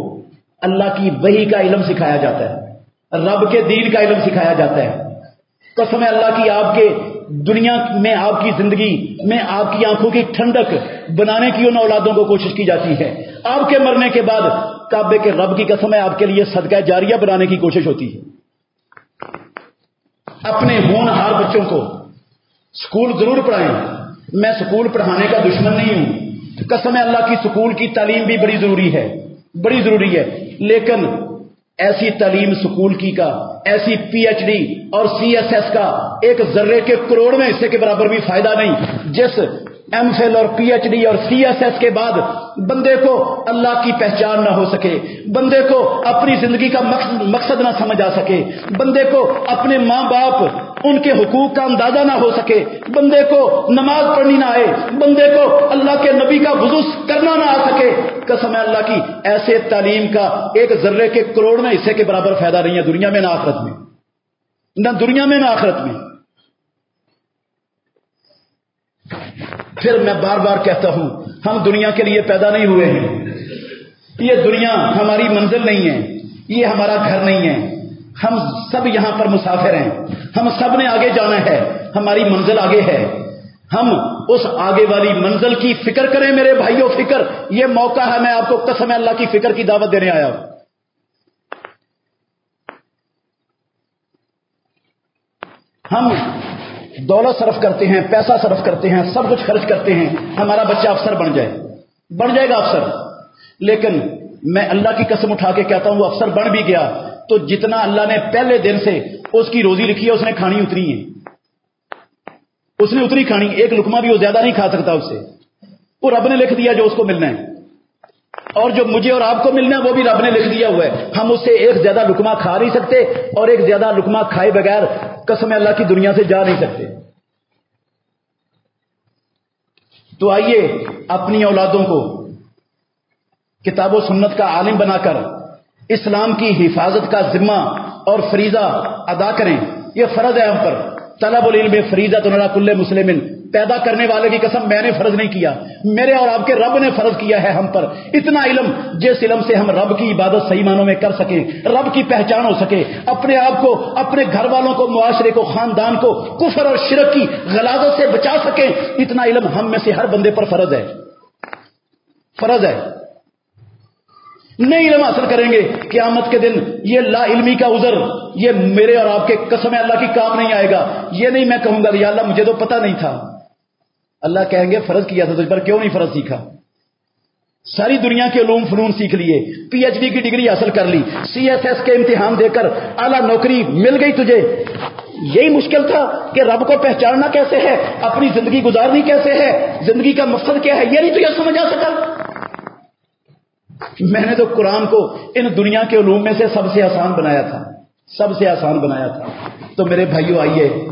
اللہ کی وہی کا علم سکھایا جاتا ہے، رب کے دین کا علم سکھایا جاتا ہے۔ قسم اللہ کی آپ کے دنیا میں آپ کی زندگی میں آپ کی آنکھوں کی ٹھنڈک بنانے کی ان اولادوں کو کوشش کی جاتی ہے۔ آپ کے مرنے کے بعد کعبے کے رب کی قسم ہے، آپ کے لیے صدقہ جاریہ بنانے کی کوشش ہوتی ہے۔ اپنے ہونہار بچوں کو۔ سکول ضرور پڑھائیں۔ میں سکول پڑھانے کا دشمن نہیں ہوں۔ قسم اللہ کی سکول کی تعلیم بھی بڑی ضروری ہے۔ بڑی ضروری ہے۔ لیکن ایسی تعلیم سکول کی کا، ایسی پی ایچ ڈی اور سی ایس ایس کا ایک ذرے کے کروڑ میں حصے کے برابر بھی فائدہ نہیں۔ جس ایم فل اور پی ایچ ڈی اور سی ایس ایس کے بعد بندے کو اللہ کی پہچان نہ ہو سکے، بندے کو اپنی زندگی کا مقصد نہ سمجھ آ سکے، بندے کو اپنے ماں باپ، ان کے حقوق کا اندازہ نہ ہو سکے، بندے کو نماز پڑھنی نہ آئے، بندے کو اللہ کے نبی کا وضو کرنا نہ آ سکے۔ قسم اللہ کی، ایسے تعلیم کا ایک ذرے کے کروڑ میں حصے کے برابر فائدہ نہیں ہے دنیا میں نہ آخرت میں۔ نہ دنیا میں نہ آخرت میں۔ پھر میں بار بار کہتا ہوں، ہم دنیا کے لیے پیدا نہیں ہوئے ہیں۔ یہ دنیا ہماری منزل نہیں ہے، یہ ہمارا گھر نہیں ہے۔ ہم سب یہاں پر مسافر ہیں۔ ہم سب نے آگے جانا ہے، ہماری منزل آگے ہے۔ ہم اس آگے والی منزل کی فکر کریں میرے بھائیوں فکر۔ یہ موقع ہے، میں آپ کو قسم اللہ کی فکر کی دعوت دینے آیا ہوں۔ ہم دولت صرف کرتے ہیں، پیسہ صرف کرتے ہیں، سب کچھ خرچ کرتے ہیں، ہمارا بچہ افسر بن جائے۔ بن جائے گا افسر۔ لیکن میں اللہ کی قسم اٹھا کے کہتا ہوں، وہ افسر بن بھی گیا۔ تو جتنا اللہ نے پہلے دن سے اس کی روزی لکھی ہے، اس نے کھانی اتنی ہے۔ اس نے اتنی کھانی، ایک لکما بھی وہ زیادہ نہیں کھا سکتا اس سے۔ وہ رب نے لکھ دیا جو اس کو ملنا ہے۔ اور جو مجھے اور آپ کو ملنا ہے، وہ بھی رب نے لکھ دیا ہوا ہے۔ ہم اس سے ایک زیادہ لکما کھا نہیں سکتے اور ایک زیادہ لکما کھائے بغیر قسم اللہ کی دنیا سے جا نہیں سکتے۔ تو آئیے اپنی اولادوں کو کتاب و سنت کا عالم بنا کر اسلام کی حفاظت کا ذمہ اور فریضہ ادا کریں۔ یہ فرض ہے ہم پر۔ طلب العلم فریضہ تو کل مسلم پیدا کرنے والے کی قسم میں نے فرض نہیں کیا۔ میرے اور آپ کے رب نے فرض کیا ہے ہم پر۔ اتنا علم جس علم سے ہم رب کی عبادت صحیح معنوں میں کر سکیں، رب کی پہچان ہو سکے، اپنے آپ کو، اپنے گھر والوں کو، معاشرے کو، خاندان کو، کفر اور شرک کی غلازت سے بچا سکیں۔ اتنا علم ہم میں سے ہر بندے پر فرض ہے۔ فرض ہے۔ نہیں علم حاصل کریں گے۔ قیامت کے دن یہ لا علمی کا عذر، یہ میرے اور آپ کے قسم اللہ کی کام نہیں آئے گا۔ یہ نہیں میں کہوں گا، یا اللہ مجھے تو پتا نہیں تھا۔ اللہ کہیں گے، فرض کیا تھا تجھ پر، کیوں نہیں فرض سیکھا؟ ساری دنیا کے علوم فنون سیکھ لیے، پی ایچ ڈی کی ڈگری حاصل کر لی، سی ایس ایس کے امتحان دے کر اعلیٰ نوکری مل گئی تجھے۔ یہی مشکل تھا کہ رب کو پہچاننا کیسے ہے، اپنی زندگی گزارنی کیسے ہے، زندگی کا مقصد کیا ہے، یہ نہیں تو یہ سمجھ آ سکا؟ میں نے تو قرآن کو ان دنیا کے علوم میں سے سب سے آسان بنایا تھا، سب سے آسان بنایا تھا۔ تو میرے بھائیوں آئیے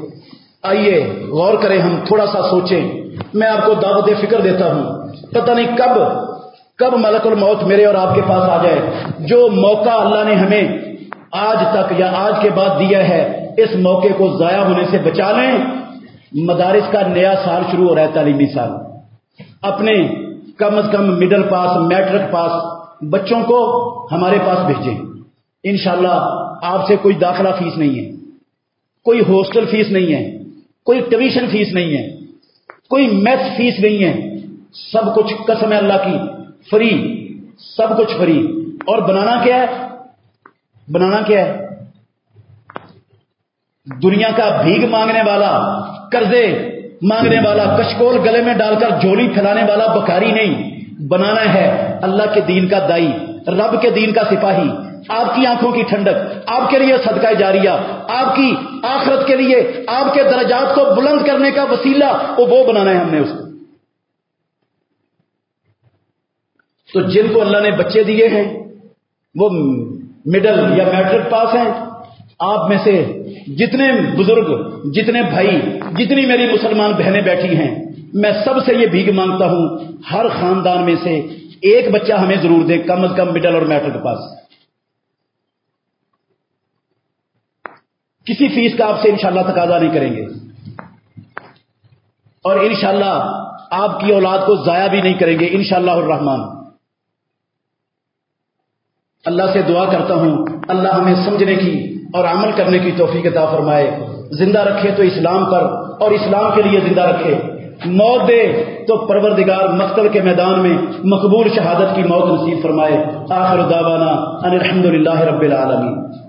آئیے، غور کریں، ہم تھوڑا سا سوچیں۔ میں آپ کو دعوت فکر دیتا ہوں۔ پتہ نہیں کب کب ملک الموت میرے اور آپ کے پاس آ جائے۔ جو موقع اللہ نے ہمیں آج تک یا آج کے بعد دیا ہے، اس موقع کو ضائع ہونے سے بچا لیں۔ مدارس کا نیا سال شروع ہو رہا ہے تعلیمی سال۔ اپنے کم از کم مڈل پاس میٹرک پاس بچوں کو ہمارے پاس بھیجیں۔ انشاءاللہ آپ سے کوئی داخلہ فیس نہیں ہے۔ کوئی ہاسٹل فیس نہیں ہے۔ کوئی ٹیوشن فیس نہیں ہے۔ کوئی میتھ فیس نہیں ہے۔ سب کچھ قسم اللہ کی۔ فری۔ سب کچھ فری۔ اور بنانا کیا ہے؟ بنانا کیا ہے؟ دنیا کا بھیگ مانگنے والا، قرضے مانگنے والا، کشکول گلے میں ڈال کر جھولی پھیلانے والا بکاری نہیں۔ بنانا ہے اللہ کے دین کا دائی، رب کے دین کا سپاہی۔ آپ کی آنکھوں کی ٹھنڈک، آپ کے لیے صدقہ جاریہ، آپ کی آخرت کے لیے، آپ کے درجات کو بلند کرنے کا وسیلہ، وہ وہ بنانا ہے ہم نے اس کو۔ تو جن کو اللہ نے بچے دیے ہیں، وہ مڈل یا میٹرک پاس ہیں۔ آپ میں سے جتنے بزرگ، جتنے بھائی، جتنی میری مسلمان بہنیں بیٹھی ہیں، میں سب سے یہ بھیگ مانگتا ہوں، ہر خاندان میں سے ایک بچہ ہمیں ضرور دے، کم از کم مڈل اور میٹرک پاس کسی فیس کا آپ سے انشاءاللہ تقاضا نہیں کریں گے۔ اور انشاءاللہ آپ کی اولاد کو ضائع بھی نہیں کریں گے، انشاءاللہ الرحمن۔ اللہ سے دعا کرتا ہوں، اللہ ہمیں سمجھنے کی اور عمل کرنے کی توفیق عطا فرمائے۔ زندہ رکھے تو اسلام پر، اور اسلام کے لیے زندہ رکھے۔ موت دے تو پروردگار مقتل کے میدان میں مقبول شہادت کی موت نصیب فرمائے۔ آخر دعوانا ان الحمد للہ رب العالمین۔